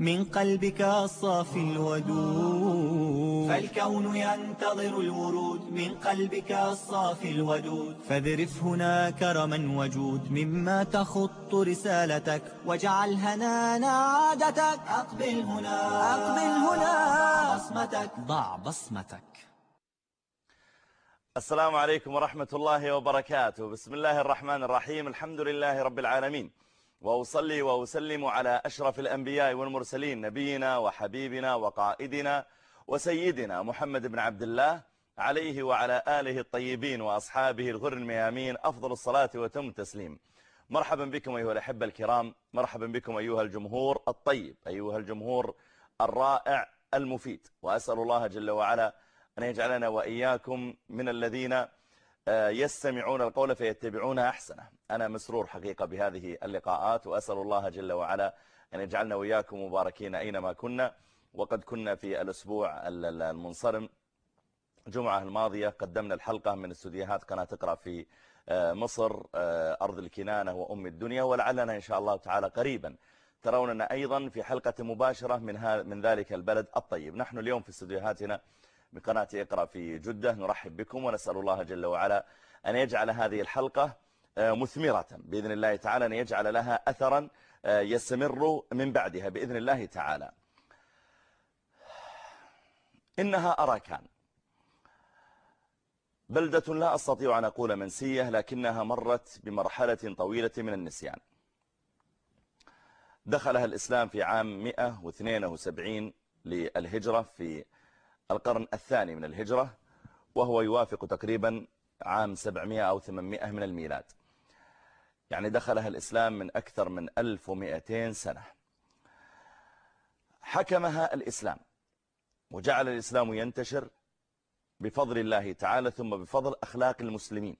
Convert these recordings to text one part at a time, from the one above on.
من قلبك الصافي الودود. فالكون ينتظر الورود. من قلبك الصافي الودود. فاذرف هنا كرما وجود. مما تخط رسالتك. واجعل هنانا عادتك أقبل هنا. أقبل هنا. ضع بصمتك. ضع بصمتك. السلام عليكم ورحمة الله وبركاته. بسم الله الرحمن الرحيم. الحمد لله رب العالمين. وأصلي وأسلم على أشرف الأنبياء والمرسلين نبينا وحبيبنا وقائدنا وسيدنا محمد بن عبد الله عليه وعلى آله الطيبين وأصحابه الغر الميامين أفضل الصلاة وتم التسليم. مرحبا بكم أيها الأحبة الكرام مرحبا بكم أيها الجمهور الطيب أيها الجمهور الرائع المفيد. وأسأل الله جل وعلا أن يجعلنا وإياكم من الذين يستمعون القول فيتبعون أحسنه. أنا مسرور حقيقة بهذه اللقاءات وأسأل الله جل وعلا أن يجعلنا وإياكم مباركين أينما كنا وقد كنا في الأسبوع المنصرم. جمعة الماضية قدمنا الحلقة من استوديوهات قناة اقرأ في مصر أرض الكنانة وأم الدنيا ولعلنا إن شاء الله تعالى قريبا تروننا أيضا في حلقة مباشرة من من ذلك البلد الطيب. نحن اليوم في استوديوهاتنا من قناة اقرأ في جدة نرحب بكم ونسأل الله جل وعلا أن يجعل هذه الحلقة مثمرة. بإذن الله تعالى أن يجعل لها أثرا يستمر من بعدها. بإذن الله تعالى. إنها أراكان. بلدة لا أستطيع أن أقول منسية لكنها مرت بمرحلة طويلة من النسيان. دخلها الإسلام في عام 172 للهجرة في القرن الثاني من الهجرة وهو يوافق تقريبا عام 700 أو 800 من الميلاد. يعني دخلها الإسلام من أكثر من 1200 سنة. حكمها الإسلام وجعل الإسلام ينتشر بفضل الله تعالى ثم بفضل أخلاق المسلمين.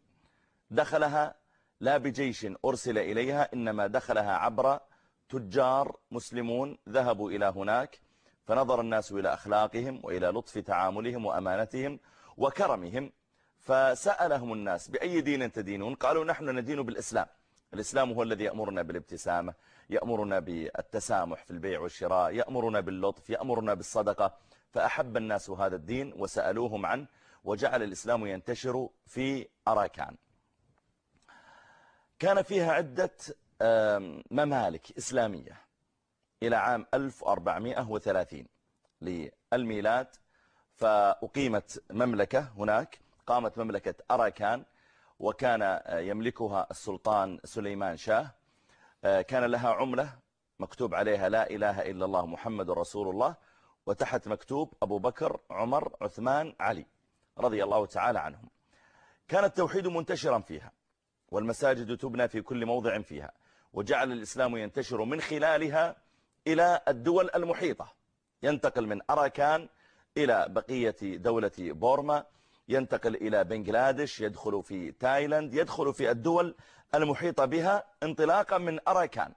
دخلها لا بجيش أرسل إليها إنما دخلها عبر تجار مسلمون ذهبوا إلى هناك فنظر الناس إلى أخلاقهم وإلى لطف تعاملهم وأمانتهم وكرمهم فسألهم الناس بأي دين تدينون قالوا نحن ندين بالإسلام. الإسلام هو الذي يأمرنا بالابتسامة يأمرنا بالتسامح في البيع والشراء يأمرنا باللطف يأمرنا بالصدقة. فأحب الناس هذا الدين وسألوهم عنه وجعل الإسلام ينتشر في أراكان. كان فيها عدة ممالك إسلامية. إلى عام 1430 للميلاد فأقيمت مملكة هناك قامت مملكة أراكان وكان يملكها السلطان سليمان شاه. كان لها عملة مكتوب عليها لا إله إلا الله محمد رسول الله وتحت مكتوب أبو بكر عمر عثمان علي رضي الله تعالى عنهم. كان التوحيد منتشرا فيها والمساجد تبنى في كل موضع فيها وجعل الإسلام ينتشر من خلالها إلى الدول المحيطة. ينتقل من أراكان إلى بقية دولة بورما. ينتقل إلى بنغلاديش يدخل في تايلاند يدخل في الدول المحيطة بها انطلاقا من أراكان.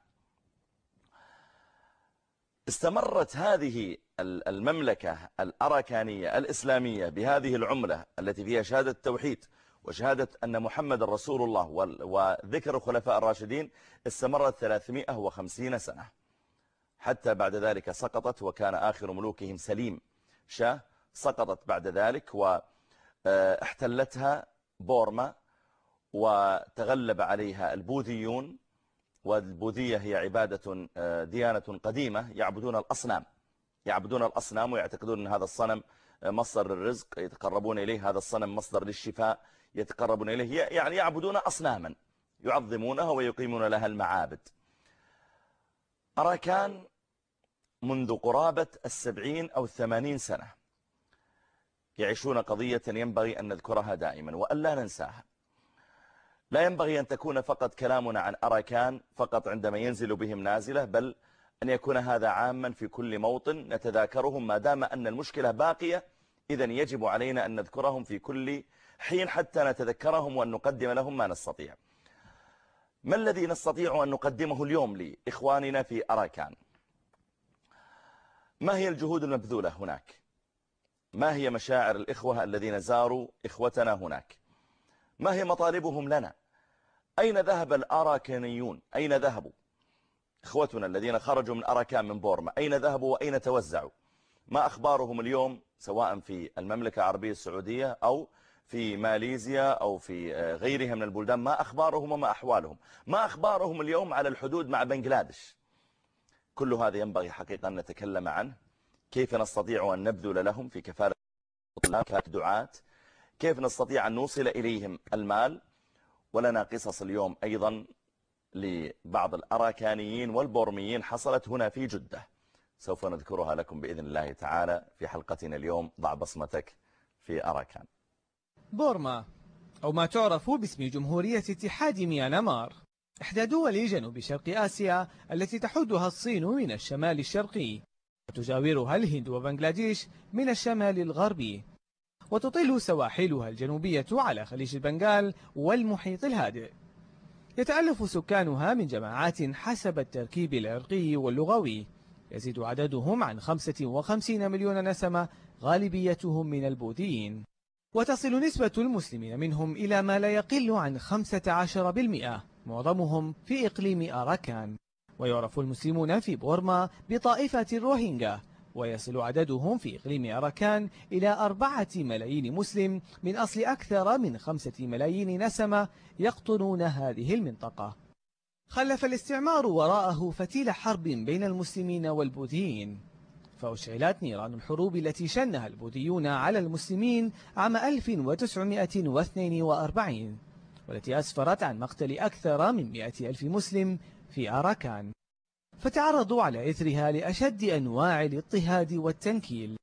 استمرت هذه المملكة الأراكانية الإسلامية بهذه العملة التي فيها شهادة التوحيد وشهادة أن محمد رسول الله وذكر الخلفاء الراشدين استمرت 350 سنة. حتى بعد ذلك سقطت وكان آخر ملوكهم سليم. شاه سقطت بعد ذلك واحتلتها بورما وتغلب عليها البوذيون. والبوذية هي عبادة ديانة قديمة يعبدون الأصنام. يعبدون الأصنام ويعتقدون أن هذا الصنم مصدر الرزق يتقربون إليه. هذا الصنم مصدر للشفاء يتقربون إليه. يعني يعبدون أصناما يعظمونها ويقيمون لها المعابد. أراكان منذ قرابة السبعين أو الثمانين سنة يعيشون قضية ينبغي أن نذكرها دائما وأن لا ننساها. لا ينبغي أن تكون فقط كلامنا عن أراكان فقط عندما ينزل بهم نازلة بل أن يكون هذا عاما في كل موطن نتذاكرهم ما دام أن المشكلة باقية إذا يجب علينا أن نذكرهم في كل حين حتى نتذكرهم وأن نقدم لهم ما نستطيع. ما الذي نستطيع أن نقدمه اليوم لإخواننا في أراكان؟ ما هي الجهود المبذولة هناك؟ ما هي مشاعر الإخوة الذين زاروا إخوتنا هناك؟ ما هي مطالبهم لنا؟ أين ذهب الأراكانيون أين ذهبوا؟ إخوتنا الذين خرجوا من أراكان من بورما أين ذهبوا وأين توزعوا؟ ما أخبارهم اليوم سواء في المملكة العربية السعودية أو في ماليزيا أو في غيرها من البلدان ما أخبارهم وما أحوالهم. ما أخبارهم اليوم على الحدود مع بنغلاديش. كل هذا ينبغي حقيقة أن نتكلم عنه. كيف نستطيع أن نبذل لهم في كفالة دعاة كيف نستطيع أن نوصل إليهم المال؟ ولنا قصص اليوم أيضا لبعض الأراكانيين والبورميين حصلت هنا في جدة. سوف نذكرها لكم بإذن الله تعالى في حلقتنا اليوم ضع بصمتك في أراكان. بورما أو ما تعرف باسم جمهورية اتحاد ميانمار. إحدى دول جنوب شرق آسيا التي تحدها الصين من الشمال الشرقي وتجاورها الهند وبنغلاديش من الشمال الغربي. وتطل سواحلها الجنوبية على خليج البنغال والمحيط الهادئ. يتألف سكانها من جماعات حسب التركيب العرقي واللغوي. يزيد عددهم عن 55 مليون نسمة غالبيتهم من البوذيين. وتصل نسبة المسلمين منهم إلى ما لا يقل عن 15% معظمهم في إقليم أراكان. ويعرف المسلمون في بورما بطائفة الروهينجا ويصل عددهم في إقليم أراكان إلى أربعة ملايين مسلم من أصل أكثر من خمسة ملايين نسمة يقطنون هذه المنطقة. خلف الاستعمار وراءه فتيل حرب بين المسلمين والبوذيين. فأشعلت نيران الحروب التي شنها البوذيون على المسلمين عام 1942 والتي أسفرت عن مقتل أكثر من 100 ألف مسلم في أراكان. فتعرضوا على إثرها لأشد أنواع الاضطهاد والتنكيل.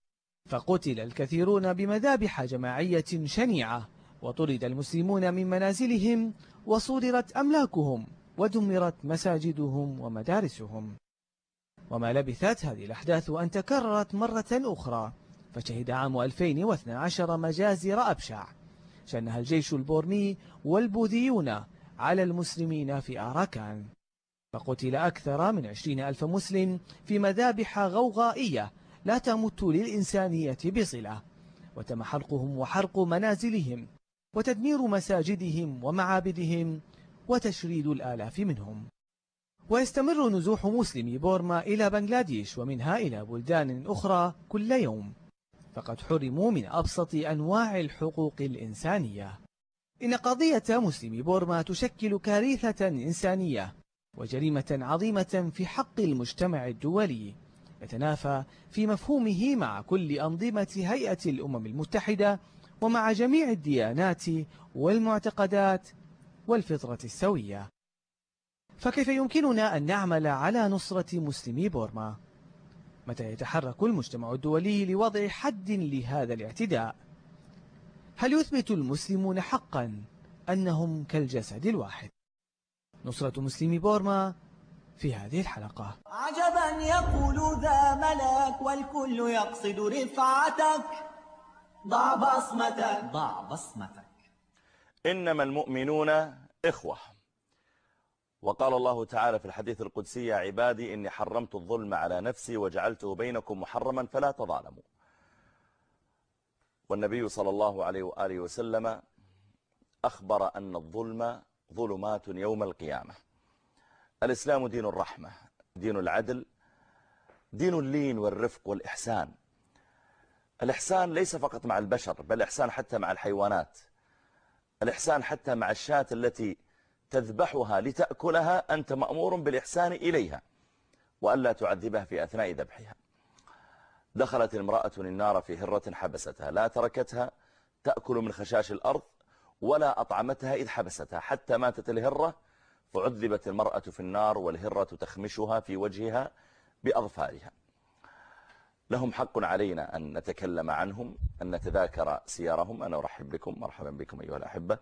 فقتل الكثيرون بمذابح جماعية شنيعة وطرد المسلمون من منازلهم وصودرت أملاكهم ودمرت مساجدهم ومدارسهم. وما لبثت هذه الأحداث أن تكررت مرة أخرى. فشهد عام 2012 مجازر أبشع. شنها الجيش البورمي والبوذيون على المسلمين في أراكان. فقتل أكثر من عشرين ألف مسلم في مذابح غوغائية لا تمت للإنسانية بصلة. وتم حرقهم وحرق منازلهم وتدمير مساجدهم ومعابدهم وتشريد الآلاف منهم. ويستمر نزوح مسلمي بورما إلى بنغلاديش ومنها إلى بلدان أخرى كل يوم. فقد حرموا من أبسط أنواع الحقوق الإنسانية. إن قضية مسلمي بورما تشكل كارثة إنسانية وجريمة عظيمة في حق المجتمع الدولي. يتنافى في مفهومه مع كل أنظمة هيئة الأمم المتحدة ومع جميع الديانات والمعتقدات والفطرة السوية. فكيف يمكننا أن نعمل على نصرة مسلمي بورما؟ متى يتحرك المجتمع الدولي لوضع حد لهذا الاعتداء؟ هل يثبت المسلمون حقا أنهم كالجسد الواحد؟ نصرة مسلمي بورما في هذه الحلقة عجبا يقول ذا ملاك والكل يقصد رفعتك ضع بصمتك ضع بصمتك إنما المؤمنون إخوة وقال الله تعالى في الحديث القدسي يا عبادي إني حرمت الظلم على نفسي وجعلته بينكم محرما فلا تظالموا. والنبي صلى الله عليه وآله وسلم أخبر أن الظلم ظلمات يوم القيامة. الإسلام دين الرحمة دين العدل دين اللين والرفق والإحسان. الإحسان ليس فقط مع البشر بل الإحسان حتى مع الحيوانات. الإحسان حتى مع الشاة التي تذبحها لتأكلها أنت مأمور بالإحسان إليها وألا تعذبها في أثناء ذبحها. دخلت امرأة النار في هرة حبستها لا تركتها تأكل من خشاش الأرض ولا أطعمتها إذ حبستها. حتى ماتت الهرة فعذبت المرأة في النار والهرة تخمشها في وجهها بأظفارها. لهم حق علينا أن نتكلم عنهم أن نتذاكر سيارهم أنا أرحب بكم مرحبا بكم أيها الأحبة.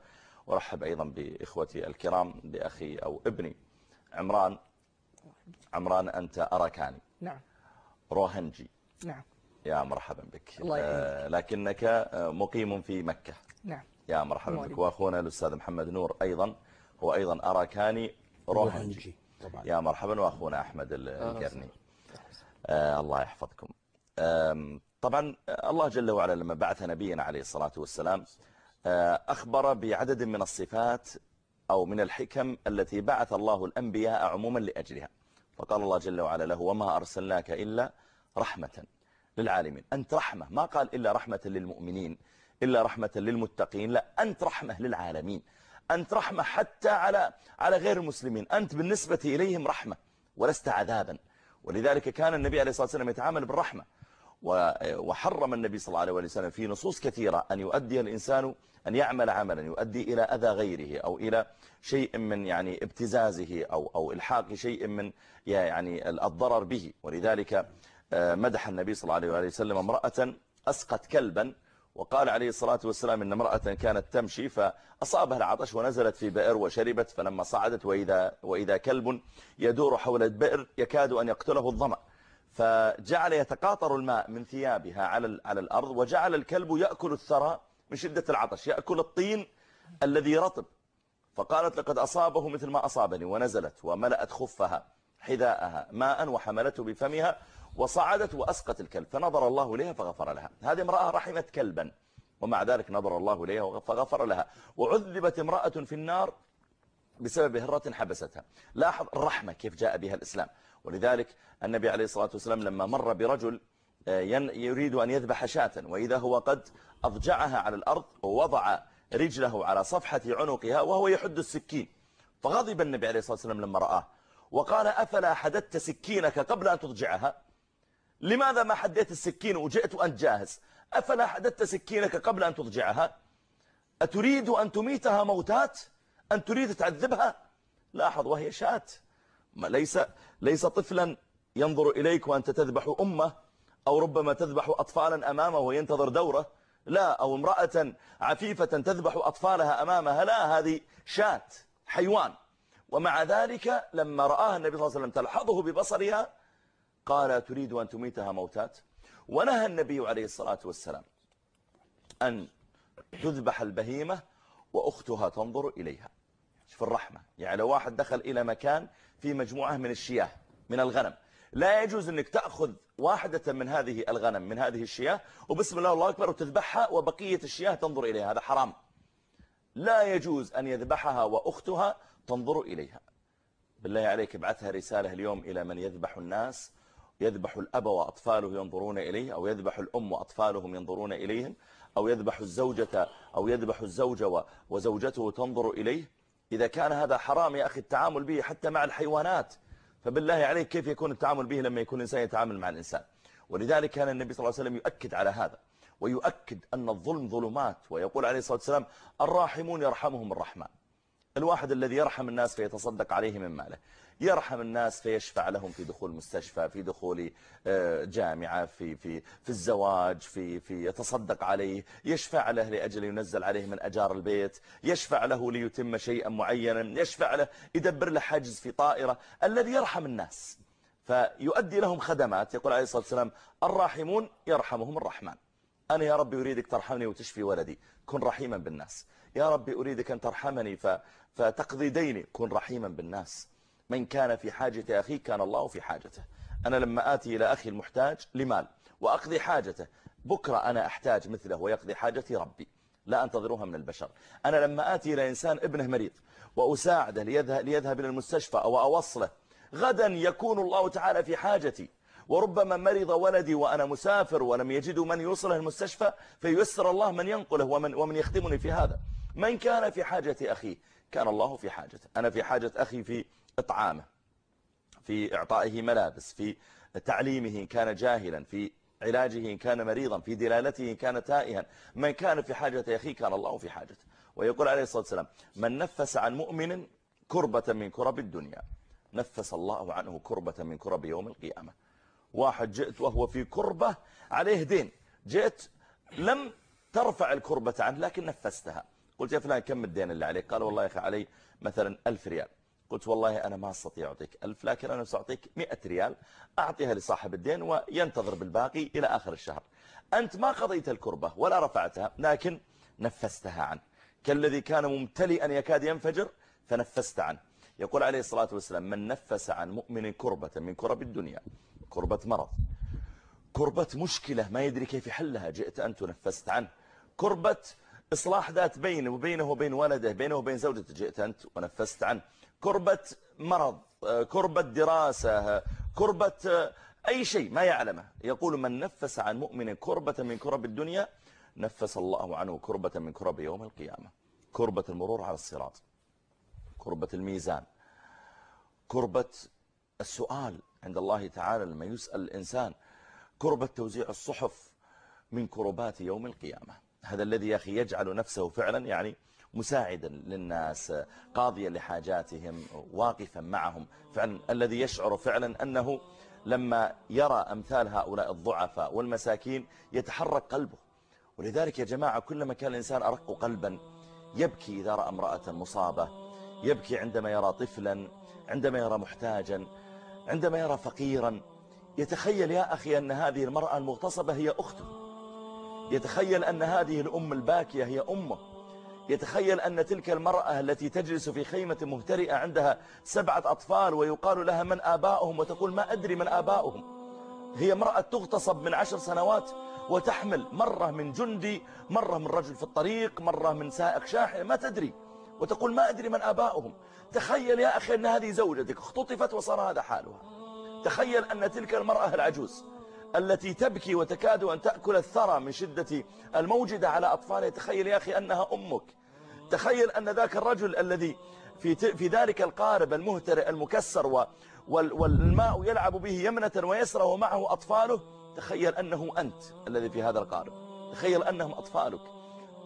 وأرحب أيضا بإخوتي الكرام بأخي أو ابني عمران. عمران أنت أركاني نعم. روهنجي. نعم. يا مرحبا بك. الله. آه، لكنك آه، مقيم في مكة. نعم. يا مرحبا. بك. وأخونا الأستاذ محمد نور أيضا هو أيضا أراكاني. روهنجي. روهنجي طبعا. يا مرحبا وأخونا أحمد ال- القرني. آه الله يحفظكم. آم، طبعا آه، الله جل وعلا لما بعث نبينا عليه الصلاة والسلام آه، أخبر بعدد من الصفات أو من الحكم التي بعث الله الأنبياء عموما لأجلها. فقال الله جل وعلا له وما أرسلناك إلا رحمة للعالمين. أنت رحمة ما قال إلا رحمة للمؤمنين إلا رحمة للمتقين لا أنت رحمة للعالمين. أنت رحمة حتى على على غير المسلمين. أنت بالنسبة إليهم رحمة ولست عذابا. ولذلك كان النبي عليه الصلاة والسلام يتعامل بالرحمة. وحرم النبي صلى الله عليه وسلم في نصوص كثيرة أن يؤدي الإنسان أن يعمل عملا يؤدي إلى أذى غيره أو إلى شيء من يعني ابتزازه أو, أو إلحاق شيء من يعني الضرر به. ولذلك آه، مدح النبي صلى الله عليه وسلم امرأة أسقت كلبا وقال عليه الصلاة والسلام إن امرأة كانت تمشي فأصابها العطش ونزلت في بئر وشربت فلما صعدت وإذا, وإذا كلب يدور حول البئر يكاد أن يقتله الظمأ. فجعل يتقاطر الماء من ثيابها على على الأرض وجعل الكلب يأكل الثرى من شدة العطش يأكل الطين الذي رطب فقالت لقد أصابه مثل ما أصابني ونزلت وملأت خفها حذاءها ماء وحملته بفمها وصعدت وأسقت الكلب فنظر الله إليها فغفر لها. هذه امرأة رحمت كلبا ومع ذلك نظر الله إليها فغفر لها. وعذبت امرأة في النار بسبب هرة حبستها. لاحظ الرحمة كيف جاء بها الإسلام. ولذلك النبي عليه الصلاة والسلام لما مر برجل يريد أن يذبح شاة وإذا هو قد أضجعها على الأرض ووضع رجله على صفحة عنقها وهو يحد السكين. فغضب النبي عليه الصلاة والسلام لما رآه وقال أفلا حددت سكينك قبل أن تضجعها؟ لماذا ما حديت السكين وجئت أنت جاهز؟ أفلا حددت سكينك قبل أن تضجعها؟ أتريد أن تميتها موتات؟ أن تريد تعذبها؟ لاحظ وهي شاة. ما ليس ليس طفلا ينظر إليك وأنت تذبح أمه أو ربما تذبح أطفالا أمامه وينتظر دوره. لا أو امرأة عفيفة تذبح أطفالها أمامها لا هذه شاة حيوان. ومع ذلك لما رآها النبي صلى الله عليه وسلم تلحظه ببصرها قال تريد أن تميتها موتات ونهى النبي عليه الصلاة والسلام أن تذبح البهيمة وأختها تنظر إليها. شوف الرحمة يعني لو واحد دخل إلى مكان في مجموعة من الشياه من الغنم لا يجوز أنك تأخذ واحدة من هذه الغنم من هذه الشياه. وبسم الله الله أكبر وتذبحها وبقية الشياه تنظر إليها. هذا حرام. لا يجوز أن يذبحها وأختها تنظر إليها. بالله عليك ابعثها رسالة اليوم إلى من يذبح الناس. يذبح الأب وأطفاله ينظرون إليه أو يذبح الأم وأطفالهم ينظرون إليهم أو يذبح الزوجة أو يذبح الزوج وزوجته تنظر إليه. إذا كان هذا حرام يا أخي التعامل به حتى مع الحيوانات. فبالله عليك كيف يكون التعامل به لما يكون الإنسان يتعامل مع الإنسان؟ ولذلك كان النبي صلى الله عليه وسلم يؤكد على هذا ويؤكد أن الظلم ظلمات ويقول عليه الصلاة والسلام الراحمون يرحمهم الرحمن. الواحد الذي يرحم الناس فيتصدق عليه من ماله. يرحم الناس فيشفع لهم في دخول مستشفى في دخول آه، جامعة في في في الزواج في في يتصدق عليه. يشفع له لأجل ينزل عليه من أجار البيت. يشفع له ليتم شيئا معينا. يشفع له يدبر له حجز في طائرة. الذي يرحم الناس. فيؤدي لهم خدمات. يقول عليه الصلاة والسلام الراحمون يرحمهم الرحمن. أنا يا ربي أريدك ترحمني وتشفي ولدي. كن رحيما بالناس. يا ربي أريدك أن ترحمني. فتقضي ديني. كن رحيما بالناس. من كان في حاجة أخي كان الله في حاجته. أنا لما آتي إلى أخي المحتاج لمال وأقضي حاجته. بكرة أنا أحتاج مثله ويقضي حاجتي ربي. لا أنتظرها من البشر. أنا لما آتي إلى إنسان ابنه مريض وأساعده ليذهب, ليذهب إلى المستشفى أو أوصله غدا يكون الله تعالى في حاجتي. وربما مرض ولدي وأنا مسافر ولم يجدوا من يوصله المستشفى فييسر الله من ينقله ومن, ومن يخدمني في هذا. من كان في حاجة أخيه؟ كان الله في حاجته. أنا في حاجة أخي في إطعامه في إعطائه ملابس في تعليمه كان جاهلا في علاجه إن كان مريضا في دلالته إن كان تائها. من كان في حاجة أخيه كان الله في حاجته. ويقول عليه الصلاة والسلام من نفس عن مؤمن كربة من كرب الدنيا نفس الله عنه كربة من كرب يوم القيامة. واحد جئت وهو في كربة عليه دين جئت لم ترفع الكربة عنه لكن نفستها. قلت يا فلان كم الدين اللي عليك؟ قال والله يا أخي علي مثلا ألف ريال. قلت والله أنا ما أستطيع أعطيك ألف لكن أنا سأعطيك مئة ريال. أعطيها لصاحب الدين وينتظر بالباقي إلى آخر الشهر. أنت ما قضيت الكربة ولا رفعتها لكن نفستها عنه. كالذي كان ممتلئا يكاد ينفجر فنفست عنه. يقول عليه الصلاة والسلام من نفس عن مؤمن كربة من كرب الدنيا. كربة مرض. كربة مشكلة ما يدري كيف يحلها جئت أنت ونفست عنه. كربة إصلاح ذات بينه وبينه وبين ولده بينه وبين زوجته. جئت أنت ونفست عنه كربة مرض كربة دراسة كربة أي شيء ما يعلمه. يقول من نفس عن مؤمن كربة من كرب الدنيا نفس الله عنه كربة من كرب يوم القيامة. كربة المرور على الصراط. كربة الميزان. كربة السؤال عند الله تعالى لما يسأل الإنسان. كربة توزيع الصحف من كربات يوم القيامة. هذا الذي يا أخي يجعل نفسه فعلا يعني مساعدا للناس قاضيا لحاجاتهم واقفا معهم. فعلا الذي يشعر فعلا أنه لما يرى أمثال هؤلاء الضعفاء والمساكين يتحرك قلبه. ولذلك يا جماعة كلما كان الإنسان أرق قلبا يبكي إذا رأى امرأة مصابة يبكي عندما يرى طفلا عندما يرى محتاجا عندما يرى فقيرا. يتخيل يا أخي أن هذه المرأة المغتصبة هي أخته. يتخيل أن هذه الأم الباكية هي أمه. يتخيل أن تلك المرأة التي تجلس في خيمة مهترئة عندها سبعة أطفال ويقال لها من آباؤهم وتقول ما أدري من آباؤهم. هي امرأة تغتصب من عشر سنوات وتحمل مرة من جندي مرة من رجل في الطريق مرة من سائق شاحن ما تدري. وتقول ما أدري من آباؤهم. تخيل يا أخي أن هذه زوجتك اختطفت وصار هذا حالها. تخيل أن تلك المرأة العجوز التي تبكي وتكاد أن تأكل الثرى من شدة الموجدة على أطفالها. تخيل يا أخي أنها أمك. تخيل أن ذاك الرجل الذي في في ذلك القارب المهترئ المكسر والماء يلعب به يمنة ويسرى ومعه أطفاله تخيل أنه أنت الذي في هذا القارب. تخيل أنهم أطفالك.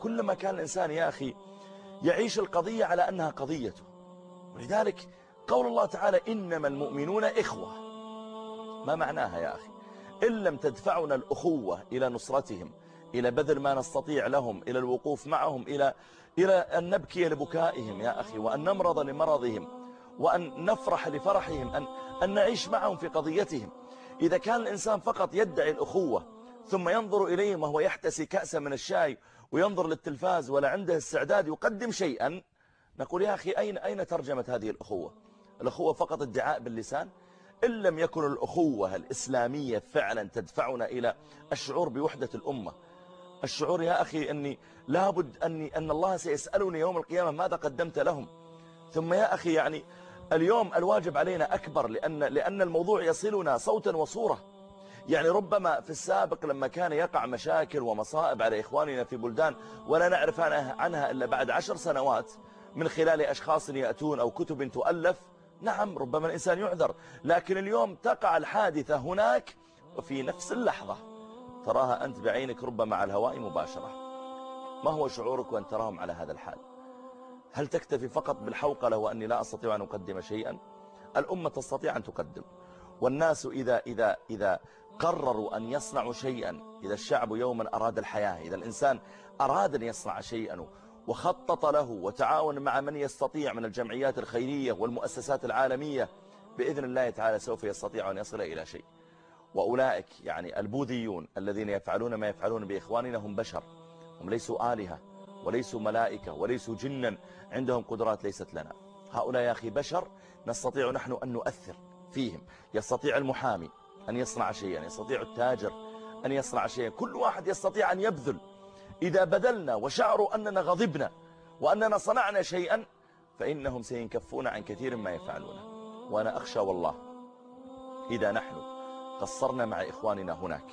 كلما كان الإنسان يا أخي يعيش القضية على أنها قضيته. ولذلك قول الله تعالى إنما المؤمنون إخوة. ما معناها يا أخي؟ إن لم تدفعنا الأخوة إلى نصرتهم إلى بذل ما نستطيع لهم إلى الوقوف معهم إلى, إلى أن نبكي لبكائهم يا أخي وأن نمرض لمرضهم وأن نفرح لفرحهم أن, أن نعيش معهم في قضيتهم. إذا كان الإنسان فقط يدعي الأخوة ثم ينظر إليهم وهو يحتسي كأسا من الشاي وينظر للتلفاز ولا عنده استعداد يقدم شيئا نقول يا أخي أين, أين ترجمة هذه الأخوة؟ الأخوة فقط ادعاء باللسان؟ إن لم يكن الأخوة الإسلامية فعلا تدفعنا إلى الشعور بوحدة الأمة. الشعور يا أخي أني لابد أني أن الله سيسألني يوم القيامة ماذا قدمت لهم. ثم يا أخي يعني اليوم الواجب علينا أكبر لأن, لأن الموضوع يصلنا صوتا وصورة. يعني ربما في السابق لما كان يقع مشاكل ومصائب على إخواننا في بلدان ولا نعرف عنها إلا بعد عشر سنوات من خلال أشخاص يأتون أو كتب تؤلف نعم ربما الإنسان يعذر لكن اليوم تقع الحادثة هناك وفي نفس اللحظة. تراها أنت بعينك ربما على الهواء مباشرة. ما هو شعورك وأن تراهم على هذا الحال؟ هل تكتفي فقط بالحوقلة وأني لا أستطيع أن أقدم شيئا؟ الأمة تستطيع أن تقدم. والناس إذا, إذا, إذا قرروا أن يصنعوا شيئا إذا الشعب يوما أراد الحياة إذا الإنسان أراد أن يصنع شيئا وخطط له وتعاون مع من يستطيع من الجمعيات الخيرية والمؤسسات العالمية بإذن الله تعالى سوف يستطيع أن يصل إلى شيء. وأولئك يعني البوذيون الذين يفعلون ما يفعلون بإخواننا هم بشر هم ليسوا آلهة وليسوا ملائكة وليسوا جنا عندهم قدرات ليست لنا. هؤلاء يا أخي بشر نستطيع نحن أن نؤثر فيهم. يستطيع المحامي أن يصنع شيئا يستطيع التاجر أن يصنع شيئا كل واحد يستطيع أن يبذل إذا بذلنا وشعروا أننا غضبنا وأننا صنعنا شيئا فإنهم سينكفون عن كثير ما يفعلونه وأنا أخشى والله إذا نحن قصرنا مع إخواننا هناك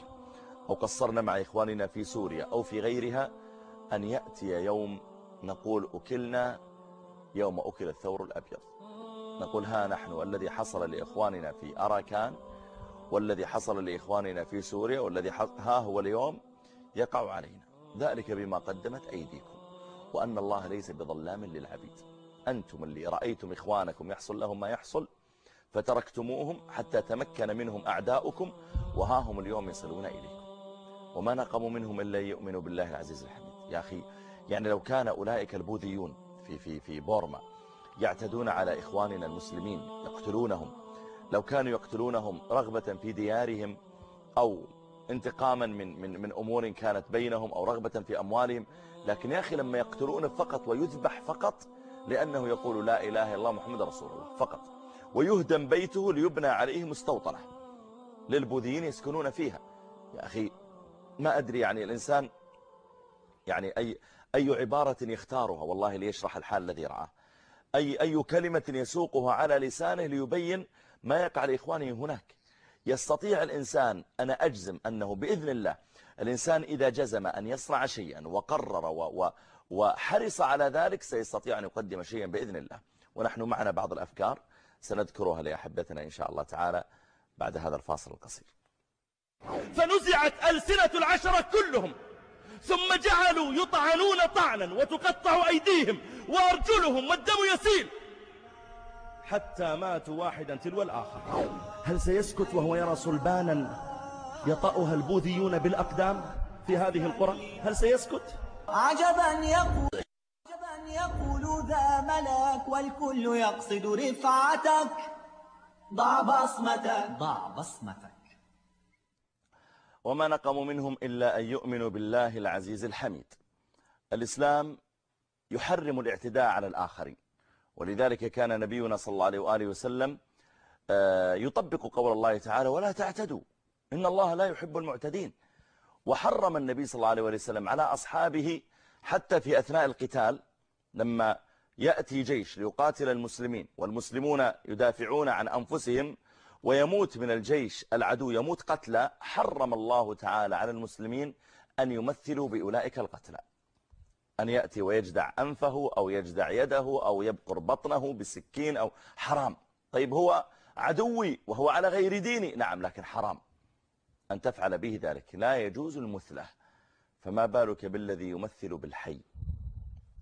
أو قصرنا مع إخواننا في سوريا أو في غيرها أن يأتي يوم نقول أكلنا يوم أكل الثور الأبيض. نقول ها نحن الذي حصل لإخواننا في أراكان والذي حصل لإخواننا في سوريا والذي ها هو اليوم يقع علينا. ذلك بما قدمت أيديكم وأن الله ليس بظلام للعبيد. أنتم اللي رأيتم إخوانكم يحصل لهم ما يحصل فتركتموهم حتى تمكن منهم أعداؤكم وها هم اليوم يصلون إليكم. وما نقموا منهم إلا يؤمنوا بالله العزيز الحميد. يا أخي يعني لو كان أولئك البوذيون في, في, في بورما يعتدون على إخواننا المسلمين يقتلونهم لو كانوا يقتلونهم رغبة في ديارهم أو انتقاما من, من, من أمور كانت بينهم أو رغبة في أموالهم. لكن يا أخي لما يقتلون فقط ويذبح فقط لأنه يقول لا إله إلا الله محمد رسول الله فقط. ويهدم بيته ليبنى عليه مستوطنة للبوذيين يسكنون فيها. يا أخي ما أدري يعني الإنسان يعني أي, أي عبارة يختارها. والله ليشرح الحال الذي رآه. أي, أي كلمة يسوقها على لسانه ليبين ما يقع لإخوانه هناك. يستطيع الإنسان أنا أجزم أنه بإذن الله الإنسان إذا جزم أن يصنع شيئا وقرر و و وحرص على ذلك سيستطيع أن يقدم شيئا بإذن الله. ونحن معنا بعض الأفكار سنذكرها لأحبتنا إن شاء الله تعالى بعد هذا الفاصل القصير. فنزعت ألسنة العشرة كلهم ثم جعلوا يطعنون طعنا وتقطع أيديهم وأرجلهم والدم يسيل. حتى ماتوا واحدا تلو الآخر. هل سيسكت وهو يرى صلبانا يطأها البوذيون بالأقدام في هذه القرى؟ هل سيسكت؟ عجبا يقول عجبا يقول ذا ملك والكل يقصد رفعتك. ضع بصمتك ضع بصمتك وما نقموا منهم إلا أن يؤمنوا بالله العزيز الحميد. الإسلام يحرم الاعتداء على الآخرين. ولذلك كان نبينا صلى الله عليه وآله وسلم آه، يطبق قول الله تعالى ولا تعتدوا إن الله لا يحب المعتدين. وحرم النبي صلى الله عليه وسلم على أصحابه حتى في أثناء القتال لما يأتي جيش ليقاتل المسلمين والمسلمون يدافعون عن أنفسهم ويموت من الجيش العدو يموت قتلى حرم الله تعالى على المسلمين أن يمثلوا بأولئك القتلى. أن يأتي ويجدع أنفه أو يجدع يده أو يبقر بطنه بسكين أو حرام. طيب هو عدوي وهو على غير ديني. نعم لكن حرام أن تفعل به ذلك. لا يجوز المثلة. فما بالك بالذي يمثل بالحي؟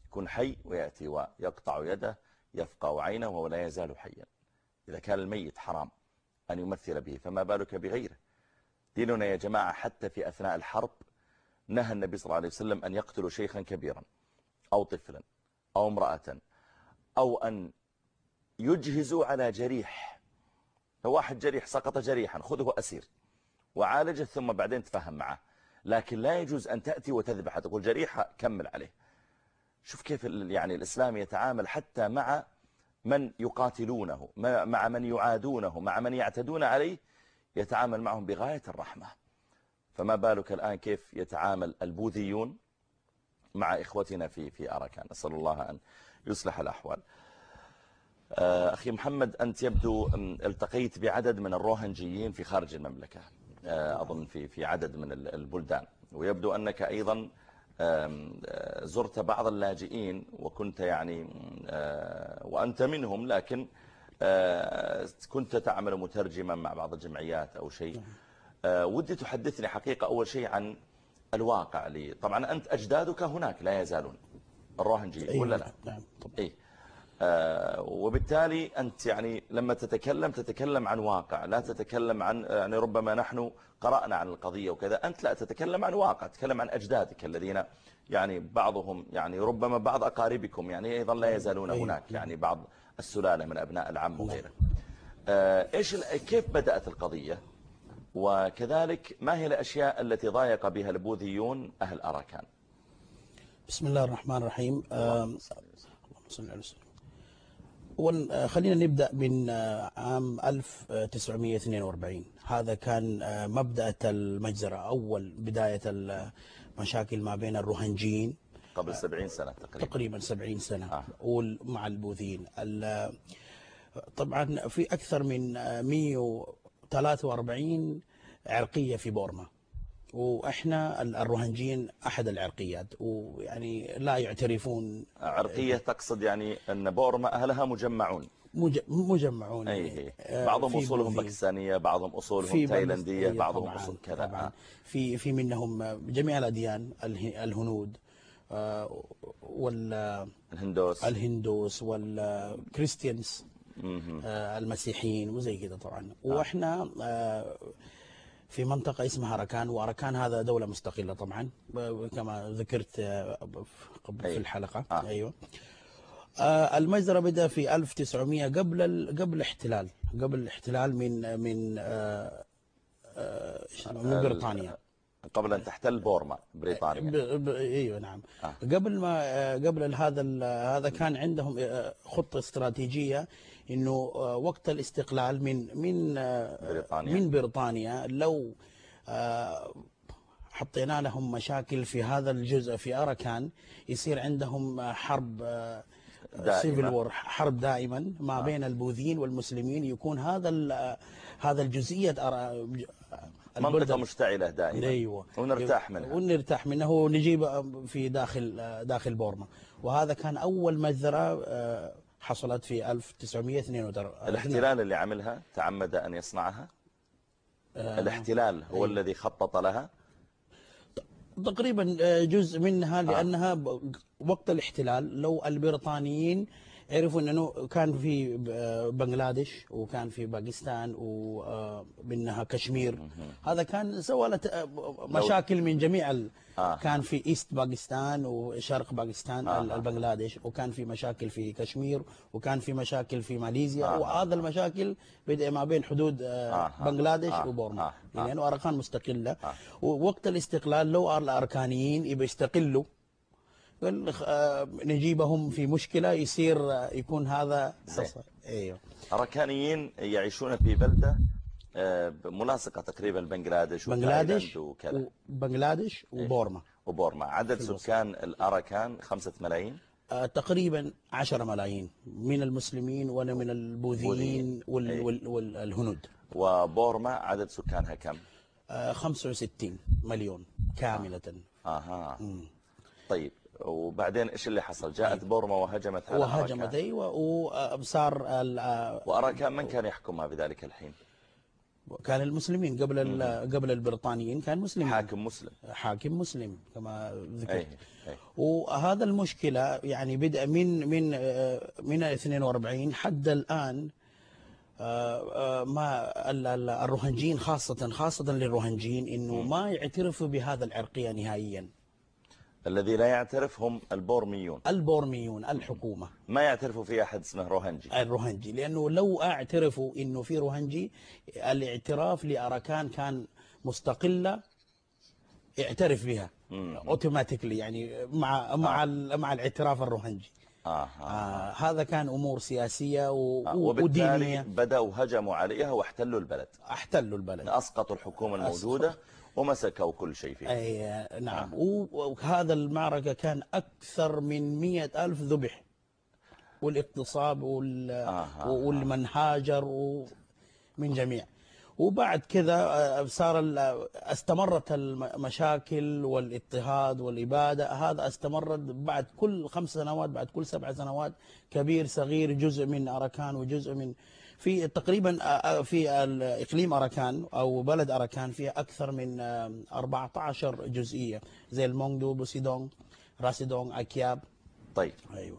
يكون حي ويأتي ويقطع يده يفقع عينه وهو لا يزال حيا. إذا كان الميت حرام أن يمثل به فما بالك بغيره؟ ديننا يا جماعة حتى في أثناء الحرب نهى النبي صلى الله عليه وسلم أن يقتلوا شيخا كبيرا أو طفلا أو امرأة أو أن يجهزوا على جريح. واحد جريح سقط جريحا خذه أسير. وعالجه ثم بعدين تفهم معه. لكن لا يجوز أن تأتي وتذبح تقول جريحة كمل عليه. شوف كيف يعني الإسلام يتعامل حتى مع من يقاتلونه مع من يعادونه مع من يعتدون عليه يتعامل معهم بغاية الرحمة. فما بالك الآن كيف يتعامل البوذيون مع إخوتنا في في أراكان؟ نسأل الله أن يصلح الأحوال. آه، أخي محمد أنت يبدو التقيت بعدد من الروهنجيين في خارج المملكة آه، أظن في في عدد من البلدان. ويبدو أنك أيضا آه، زرت بعض اللاجئين وكنت يعني وأنت منهم لكن كنت تعمل مترجما مع بعض الجمعيات أو شيء. ودي تحدثني حقيقة أول شيء عن الواقع لي. طبعا أنت أجدادك هناك لا يزالون. الروهنجيين ولا لا؟ نعم طبعا. إيه. آه، وبالتالي أنت يعني لما تتكلم تتكلم عن واقع لا تتكلم عن يعني ربما نحن قرأنا عن القضية وكذا. أنت لا تتكلم عن واقع تتكلم عن أجدادك الذين يعني بعضهم يعني ربما بعض أقاربكم يعني أيضا لا يزالون أيوة. هناك يعني بعض السلالة من أبناء العم وغيره آه، إيش كيف بدأت القضية؟ وكذلك ما هي الأشياء التي ضايق بها البوذيون أهل أراكان؟ بسم الله الرحمن الرحيم. اللهم صل على وسلم أول خلينا نبدأ من عام 1942 هذا كان مبدأ المجزرة أول بداية المشاكل ما بين الروهنجيين. قبل 70 سنة تقريبا. تقريبا 70 سنة. آه. ومع البوذيين. ال- طبعا في أكثر من 143 عرقية في بورما وإحنا الروهنجيين أحد العرقيات ويعني لا يعترفون عرقية تقصد يعني أن بورما أهلها مجمعون مج- مجمعون أي آه، بعضهم بوذيين. باكستانية بعضهم أصولهم في تايلاندية أي بعضهم طبعاً أصول كذا طبعاً. آه. في في منهم جميع الأديان اله- الهنود آه، والهندوس الهندوس والكريستيانز مهم. آه، المسيحيين وزي كده طبعا وإحنا آه، في منطقة اسمها أراكان وأراكان هذا دولة مستقلة طبعا كما ذكرت آه،. في الحلقة آه. أيوة آه، المجزرة بدأ في 1900 قبل ال- قبل الاحتلال قبل الاحتلال من من آه، آه،؟ من بريطانيا قبل أن تحتل بورما بريطانيا ب... ب... أيوه نعم آه. آه. قبل ما آه، قبل هذا ال... هذا كان عندهم آه، خطة استراتيجية إنه آه، وقت الاستقلال من من آه، بريطانيا. من بريطانيا لو آه، حطينا لهم مشاكل في هذا الجزء في اراكان يصير عندهم آه، حرب. civil war حرب دائما ما بين البوذيين والمسلمين يكون هذا آه، هذا الجزئية أرا- منطقة مشتعلة دائما. أيوه. ونرتاح منها. ونرتاح منها. ونجيب في داخل داخل بورما. وهذا كان أول مجزرة آه، حصلت في 1942 الاحتلال اللي عملها تعمد أن يصنعها؟ الاحتلال هو الذي خطط لها؟ تقريبا آه، جزء منها لأنها ب- وقت الاحتلال لو البريطانيين عرفوا إنه كان في ب- بنغلاديش وكان في باكستان ومنها كشمير هذا كان سوى ت- مشاكل من جميع ال... آه. كان في east باكستان وشرق باكستان آه. ال- البنغلاديش وكان في مشاكل في كشمير وكان في مشاكل في ماليزيا آه. وهذا المشاكل بدأ ما بين حدود آه، آه. بنغلاديش آه. وبورما آه. آه. لأنه اركان مستقلة آه. ووقت الاستقلال لو الأركانيين يبي يستقلوا آه، نجيبهم في مشكلة يصير آه، يكون هذا. حصل أيوه. أراكانيين يعيشون في بلدة آه، ملاصقة تقريبا بنغلاديش بنغلاديش وكذا. وبنغلاديش وبورما. وبورما. عدد سكان الأراكان خمسة ملايين؟ آه، تقريبا 10 ملايين من المسلمين ومن بوذيين. البوذيين وال-. وال- والهنود وبورما عدد سكانها كم؟ آه، 65 مليون كاملة. أها مم. طيب. وبعدين إيش اللي حصل؟ جاءت بورما وهجمت على وهجمت. أيوه وصار آه، وأراكان من كان يحكمها بذلك الحين؟ كان المسلمين قبل قبل البريطانيين كان مسلمين. حاكم مسلم. حاكم مسلم كما ذكرت. أي وهذا المشكلة يعني بدأ من من آه، من 42 حد الآن آه، آه، ما ال- ال- الروهنجيين خاصة خاصة للروهنجيين إنه ما يعترفوا بهذا العرقية نهائيا. الذي لا يعترف هم البورميون. البورميون الحكومة. ما يعترفوا في أحد اسمه روهنجي الروهنجي لأنه لو أعترفوا إنه في روهنجي الاعتراف لأراكان كان مستقلة اعترف بها. automatically يعني مع مع ال- مع الاعتراف الروهنجي آه. آه هذا كان أمور سياسية و... آه. وبالتالي ودينية. بدأوا هجموا عليها واحتلوا البلد. احتلوا البلد. أسقطوا الحكومة الموجودة. ومسكوا كل شيء فيه. أي نعم. و- وهذا المعركة كان أكثر من مئة ألف ذبح. والاغتصاب وال... آه. والمن هاجر و... من جميع. وبعد كذا آه، صار ال- استمرت المشاكل والاضطهاد والإبادة. هذا استمرت بعد كل خمس سنوات بعد كل سبع سنوات كبير صغير جزء من أراكان وجزء من في تقريبا آه، آه، في ال- إقليم أراكان أو بلد أراكان فيها أكثر من آه، 14 جزئية زي المونغدو بوسيدونغ راسيدونغ أكياب. طيب. أيوه.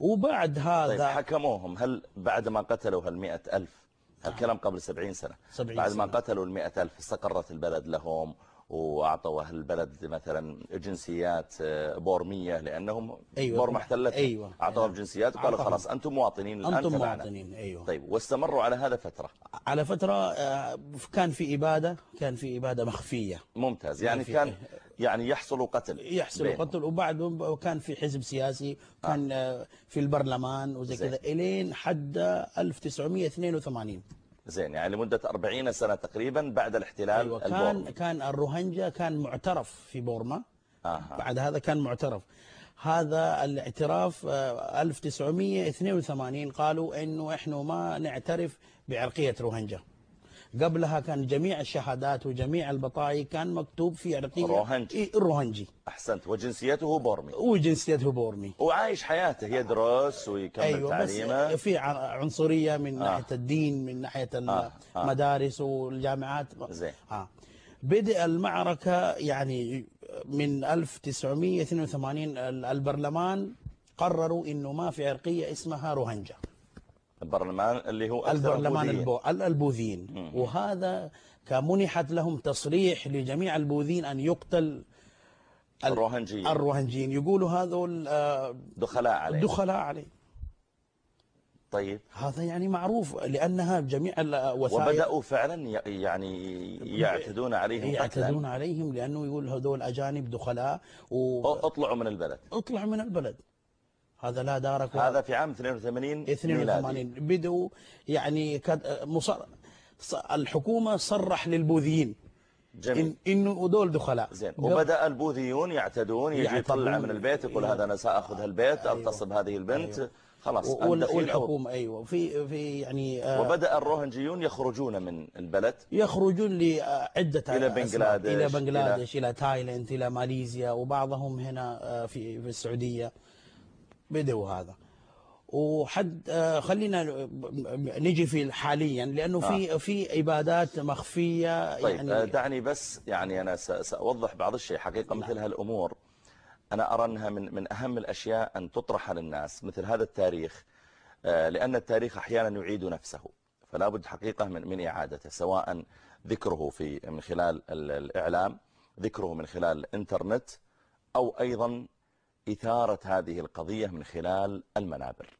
وبعد طيب هذا حكموهم. هل بعد ما قتلوا هالمئة ألف الكلام قبل سبعين سنة 70 بعد ما سنة. قتلوا المئة ألف استقرت البلد لهم؟ وأعطوا أهل البلد مثلا جنسيات آه، بورمية لأنهم أيوة. بورما احتلت أيوة. أعطوهم جنسيات وقالوا. خلاص أنتم مواطنين الآن أنتم تبعنا. مواطنين أيوه طيب واستمروا على هذا فترة على فترة آه، كان في إبادة كان في إبادة مخفية ممتاز يعني كان يعني يحصل قتل يحصل بينهم. قتل وبعد كان في حزب سياسي كان آه. في البرلمان وزي. كذا إلين حد 1982 زين يعني لمدة 40 سنة تقريبا بعد الاحتلال أيوة كان البورمي كان الروهنجا كان معترف في بورما. آها. بعد هذا كان معترف. هذا الاعتراف آه، 1982 قالوا إنه إحنا ما نعترف بعرقية روهنجا. قبلها كان جميع الشهادات وجميع البطايق كان مكتوب في عرقيه روهنجي. إيه، الروهنجي أحسنت وجنسيته بورمي وجنسيته بورمي وعايش حياته يدرس ويكمل بس تعليمه في ع- عنصرية من آه. ناحية الدين من ناحية آه. آه. المدارس والجامعات زين. آه. بدأ المعركة يعني من 1982 ال- البرلمان قرروا إنه ما في عرقية اسمها روهنجا البرلمان اللي هو البرلمان بوذيين. البو... ال- البوذيين. وهذا كان منحت لهم تصريح لجميع البوذيين أن يقتل الروهنجيين. الروهنجيين. يقولوا هذول آه، دخلاء عليه دخلاء عليه طيب. هذا يعني معروف لأنها جميع الوسائل وبدأوا فعلا يعني يعتدون عليهم يعتدون قتلا عليهم لأنه يقول هذول أجانب دخلاء وأطلعوا اطلعوا من البلد. من البلد. هذا لا دارك هذا في عام 82 ميلادي. 82 بدوا يعني كد مصر الحكومة صرح للبوذيين. جميل. إن إنه دول دخلاء. زين. وبدأ البوذيون يعتدون يجي. يطلع من البيت يقول هذا أنا سأخذ هالبيت أغتصب هذه البنت. أيوة. خلاص. والحكومة أيوة. في في يعني آه، وبدأ الروهنجيون يخرجون من البلد. يخرجون لعدة إلى. بنغلاديش، إلى بنغلاديش إلى تايلاند إلى ماليزيا وبعضهم هنا آه، في في السعودية. بدوا هذا. وحد آه، خلينا نجي في حاليا لأنه في في عبادات مخفية طيب آه، يعني دعني بس يعني أنا س- سأوضح بعض الشيء حقيقة مثل هالأمور. أنا أرى أنها من, من أهم الأشياء أن تطرح للناس مثل هذا التاريخ آه، لأن التاريخ أحيانا يعيد نفسه. فلا بد حقيقة من, من إعادته سواء ذكره في من خلال ال- الإعلام ذكره من خلال الإنترنت أو أيضا إثارة هذه القضية من خلال المنابر.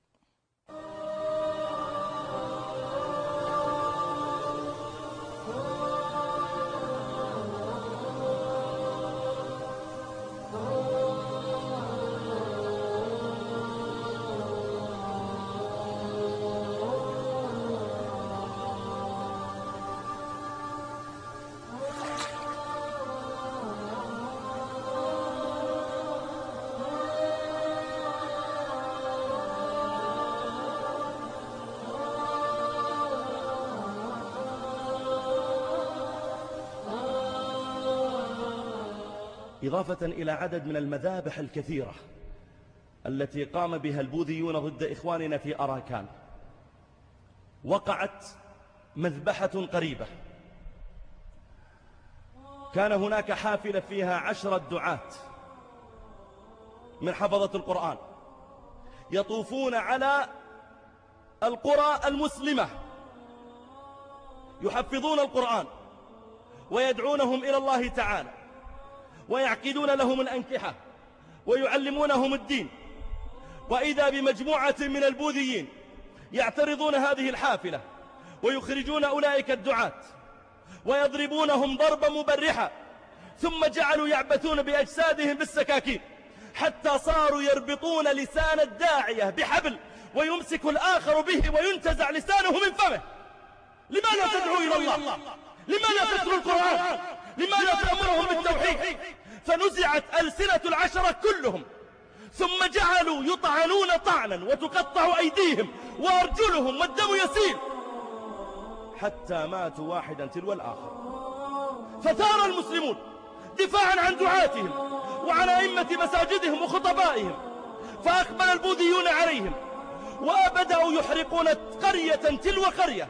إضافة إلى عدد من المذابح الكثيرة التي قام بها البوذيون ضد إخواننا في أراكان. وقعت مذبحة قريبة. كان هناك حافلة فيها عشرة دعاة من حفظة القرآن يطوفون على القرى المسلمة يحفظون القرآن ويدعونهم إلى الله تعالى. ويعقدون لهم الأنكحة ويعلمونهم الدين. وإذا بمجموعة من البوذيين يعترضون هذه الحافلة ويخرجون أولئك الدعاة ويضربونهم ضربا مبرحا ثم جعلوا يعبثون بأجسادهم بالسكاكين حتى صاروا يربطون لسان الداعية بحبل ويمسك الآخر به وينتزع لسانه من فمه. لماذا تدعو إلى الله؟ لماذا تتلو القرآن؟ لماذا تأمرهم بالتوحيد؟ فنزعت ألسنة العشرة كلهم ثم جعلوا يطعنون طعنا وتقطع أيديهم وأرجلهم والدم يسيل. حتى ماتوا واحدا تلو الآخر. فثار المسلمون دفاعا عن دعاتهم وعن أئمة مساجدهم وخطبائهم فأقبل البوذيون عليهم وبدأوا يحرقون قرية تلو قرية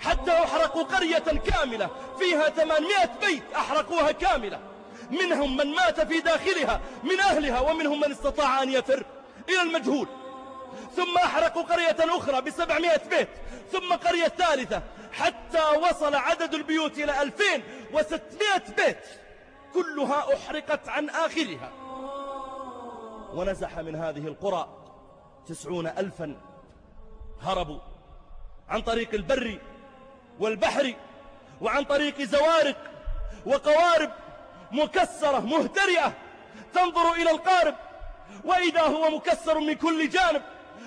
حتى أحرقوا قرية كاملة فيها 800 بيت أحرقوها كاملة. منهم من مات في داخلها من أهلها ومنهم من استطاع أن يفر إلى المجهول. ثم أحرقوا قرية أخرى بسبعمائة بيت. ثم قرية ثالثة حتى وصل عدد البيوت إلى ألفين وستمائة بيت. كلها أحرقت عن آخرها. ونزح من هذه القرى تسعون ألفا هربوا عن طريق البر والبحر وعن طريق زوارق وقوارب مكسرة مهترئة. تنظر إلى القارب وإذا هو مكسر من كل جانب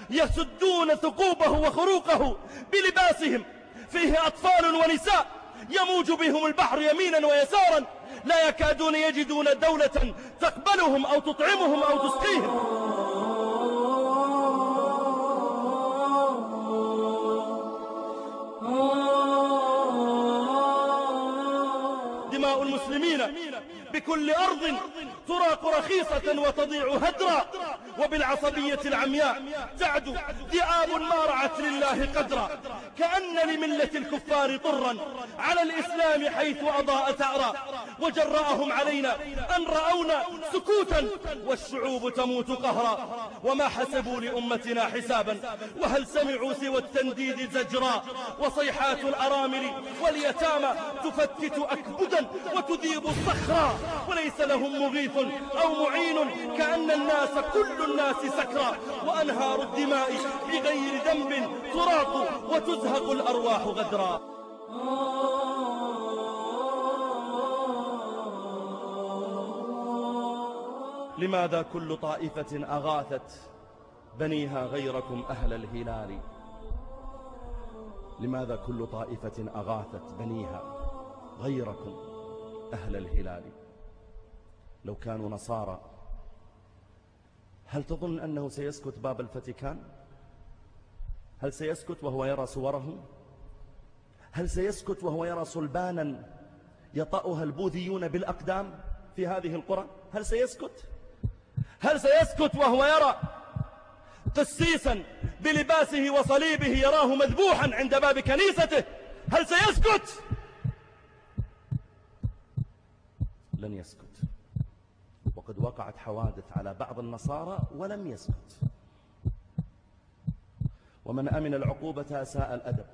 يسدون ثقوبه وخروقه بلباسهم. فيه أطفال ونساء يموج بهم البحر يمينا ويسارا. لا يكادون يجدون دولة تقبلهم أو تطعمهم أو تسقيهم. بكل أرض تراق رخيصة وتضيع هدرا. وبالعصبية العمياء. تعدو ذئاب ما رعت لله قدرا. كأن لملة الكفار طرا على الإسلام حيث أضاء ثأرا وجرأهم علينا أن رأونا سكوتا والشعوب تموت قهرا. وما حسبوا لأمتنا حسابا. وهل سمعوا سوى التنديد زجرا؟ وصيحات الأرامل واليتامى تفتت أكبدا وتذيب الصخرا. وليس لهم مغيث أو معين. كأن الناس كل الناس سكرا وأنهار الدماء بغير ذنب تراق وتزهق الأرواح غدرا. لماذا كل طائفة أغاثت بنيها غيركم أهل الهلال؟ لماذا كل طائفة أغاثت بنيها غيركم أهل الهلال؟ لو كانوا نصارى هل تظن أنه سيسكت بابا الفاتيكان؟ هل سيسكت وهو يرى صورهم هل سيسكت وهو يرى صلبانا يطأها البوذيون بالأقدام في هذه القرى؟ هل سيسكت؟ هل سيسكت وهو يرى قسيسا بلباسه وصليبه يراه مذبوحا عند باب كنيسته؟ هل سيسكت؟ لن يسكت. وقد وقعت حوادث على بعض النصارى ولم يسكت ومن أمن العقوبة ساء الأدب.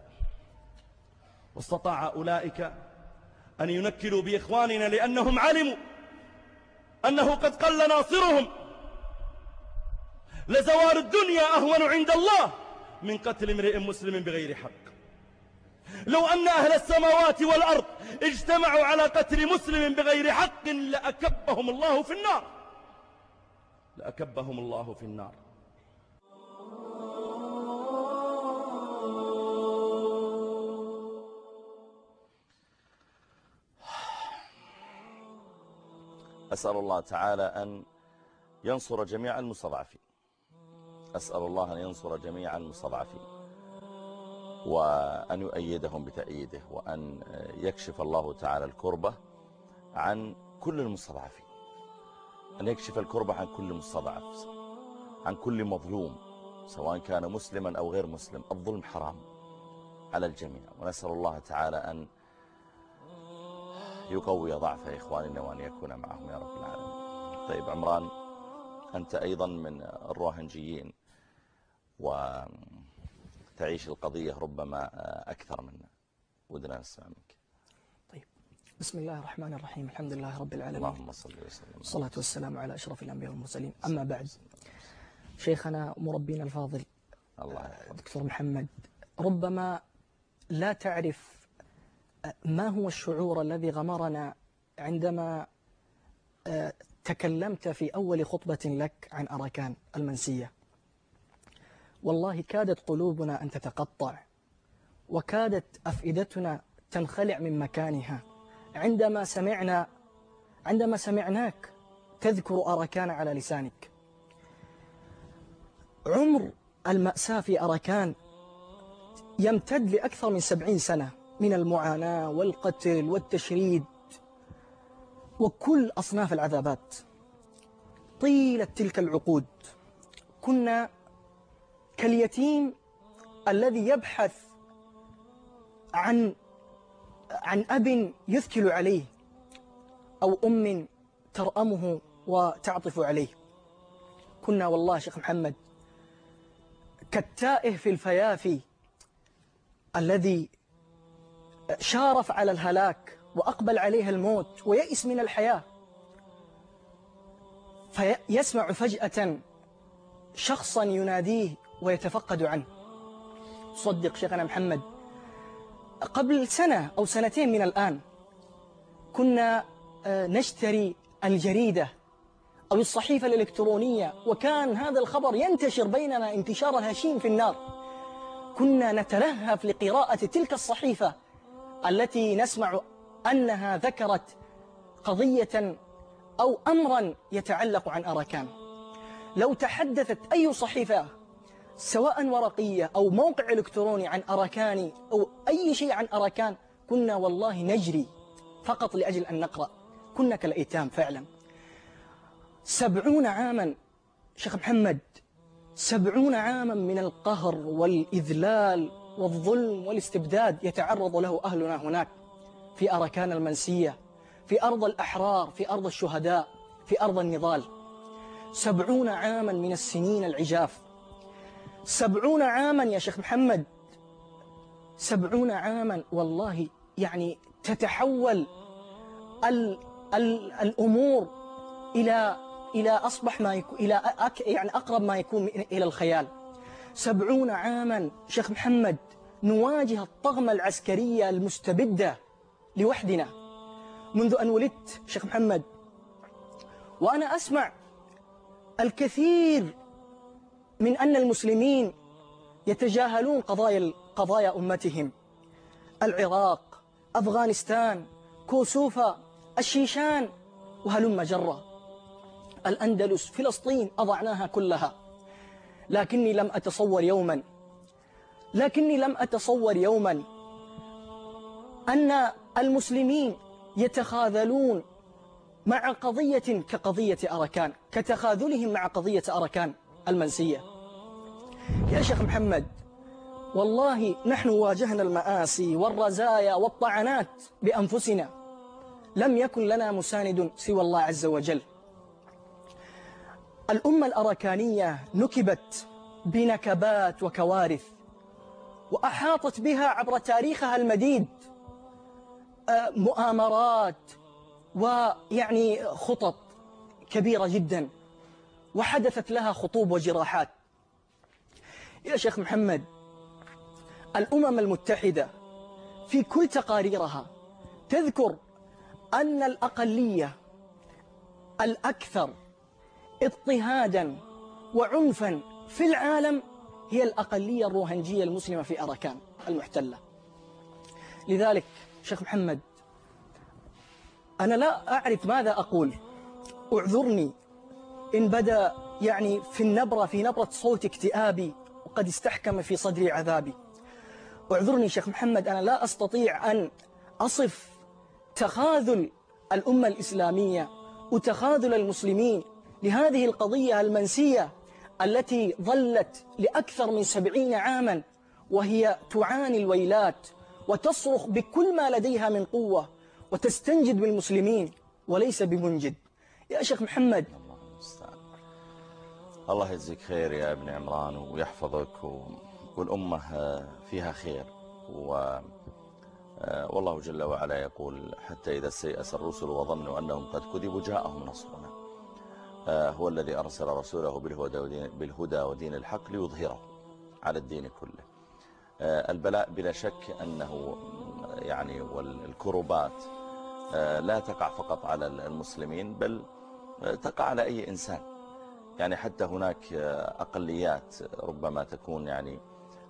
واستطاع أولئك أن ينكلوا بإخواننا لأنهم علموا أنه قد قل ناصرهم. لزوال الدنيا أهون عند الله من قتل امرئ مسلم بغير حق. لو أن أهل السماوات والأرض اجتمعوا على قتل مسلم بغير حق لأكبهم الله في النار. لأكبهم الله في النار. أسأل الله تعالى أن ينصر جميع المستضعفين. أسأل الله أن ينصر جميع المستضعفين. وأن يؤيدهم بتأييده وأن يكشف الله تعالى الكربة عن كل المستضعفين. أن يكشف الكربة عن كل مستضعف عن كل مظلوم سواء كان مسلما أو غير مسلم. الظلم حرام على الجميع ونسأل الله تعالى أن يقوي ضعف إخواننا وأن يكون معهم يا رب العالمين. طيب عمران أنت أيضا من الروهنجيين وتعيش القضية ربما أكثر منا ودنا نسمع منك. طيب. بسم الله الرحمن الرحيم. الحمد لله رب العالمين. اللهم صل وسلم. الصلاة والسلام على أشرف الأنبياء والمرسلين. أما بعد شيخنا مربينا الفاضل الله يحفظك. دكتور محمد ربما لا تعرف ما هو الشعور الذي غمرنا عندما آه، تكلمت في أول خطبة لك عن أراكان المنسية؟ والله كادت قلوبنا أن تتقطع وكادت أفئدتنا تنخلع من مكانها. عندما سمعنا عندما سمعناك تذكر أراكان على لسانك. عمر المأساة في أراكان يمتد لأكثر من سبعين سنة من المعاناة والقتل والتشريد وكل أصناف العذابات. طيلة تلك العقود. كنا كاليتيم الذي يبحث عن عن أب يثكل عليه أو أم ترأمه وتعطف عليه. كنا والله شيخ محمد كالتائه في الفيافي الذي شارف على الهلاك وأقبل عليه الموت ويئس من الحياة. فيسمع فجأة شخصا يناديه ويتفقد عنه. صدق شيخنا محمد قبل سنة أو سنتين من الآن كنا آه، نشتري الجريدة أو الصحيفة الإلكترونية وكان هذا الخبر ينتشر بيننا انتشار الهشيم في النار. كنا نتلهف لقراءة تلك الصحيفة التي نسمع أنها ذكرت قضية أو أمرا يتعلق عن أراكان. لو تحدثت أي صحيفة سواء ورقية أو موقع إلكتروني عن أراكان أو أي شيء عن أراكان كنا والله نجري فقط لأجل أن نقرأ. كنا كالأيتام فعلا. سبعون عاما شيخ محمد سبعون عاما من القهر والإذلال والظلم والاستبداد يتعرض له أهلنا هناك. في أركان المنسية في أرض الأحرار في أرض الشهداء في أرض النضال. سبعون عاما من السنين العجاف. سبعون عاما يا شيخ محمد. سبعون عاما والله يعني تتحول ال ال الأمور إلى إلى أصبح ما يكون إلى أك يعني أقرب ما يكون إلى الخيال. سبعون عاما شيخ محمد نواجه الطغمة العسكرية المستبدة لوحدنا. منذ أن ولدت شيخ محمد وأنا أسمع الكثير من أن المسلمين يتجاهلون قضايا قضايا أمتهم. العراق أفغانستان كوسوفا الشيشان وهلم جرة. الأندلس فلسطين أضعناها كلها. لكني لم أتصور يوما لكني لم أتصور يوما أن المسلمين يتخاذلون مع قضية كقضية أركان كتخاذلهم مع قضية أركان. المنسية. يا شيخ محمد والله نحن واجهنا المآسي والرزايا والطعنات بأنفسنا. لم يكن لنا مساند سوى الله عز وجل. الأمة الأركانية نكبت بنكبات وكوارث وأحاطت بها عبر تاريخها المديد آه، مؤامرات ويعني خطط كبيرة جدا. وحدثت لها خطوب وجراحات. يا شيخ محمد الأمم المتحدة في كل تقاريرها تذكر أن الأقلية الأكثر اضطهادا وعنفا في العالم هي الأقلية الروهنجية المسلمة في أراكان المحتلة. لذلك شيخ محمد أنا لا أعرف ماذا أقول. اعذرني إن بدأ يعني في النبرة في نبرة صوت اكتئابي وقد استحكم في صدري عذابي. اعذرني شيخ محمد أنا لا أستطيع أن أصف تخاذل الأمة الإسلامية وتخاذل المسلمين لهذه القضية المنسية التي ظلت لأكثر من سبعين عاما وهي تعاني الويلات وتصرخ بكل ما لديها من قوة وتستنجد بالمسلمين وليس بمنجد. يا شيخ محمد الله يجزيك خير يا ابن عمران ويحفظك. والأمة فيها خير. و... والله جل وعلا يقول حتى إذا سيأس الرسل وظنوا أنهم قد كذبوا جاءهم نصرنا. هو الذي أرسل رسوله بالهدى ودين, بالهدى ودين الحق ليظهره على الدين كله. البلاء بلا شك أنه يعني والكربات لا تقع فقط على المسلمين بل تقع على أي إنسان. يعني حتى هناك أقليات ربما تكون يعني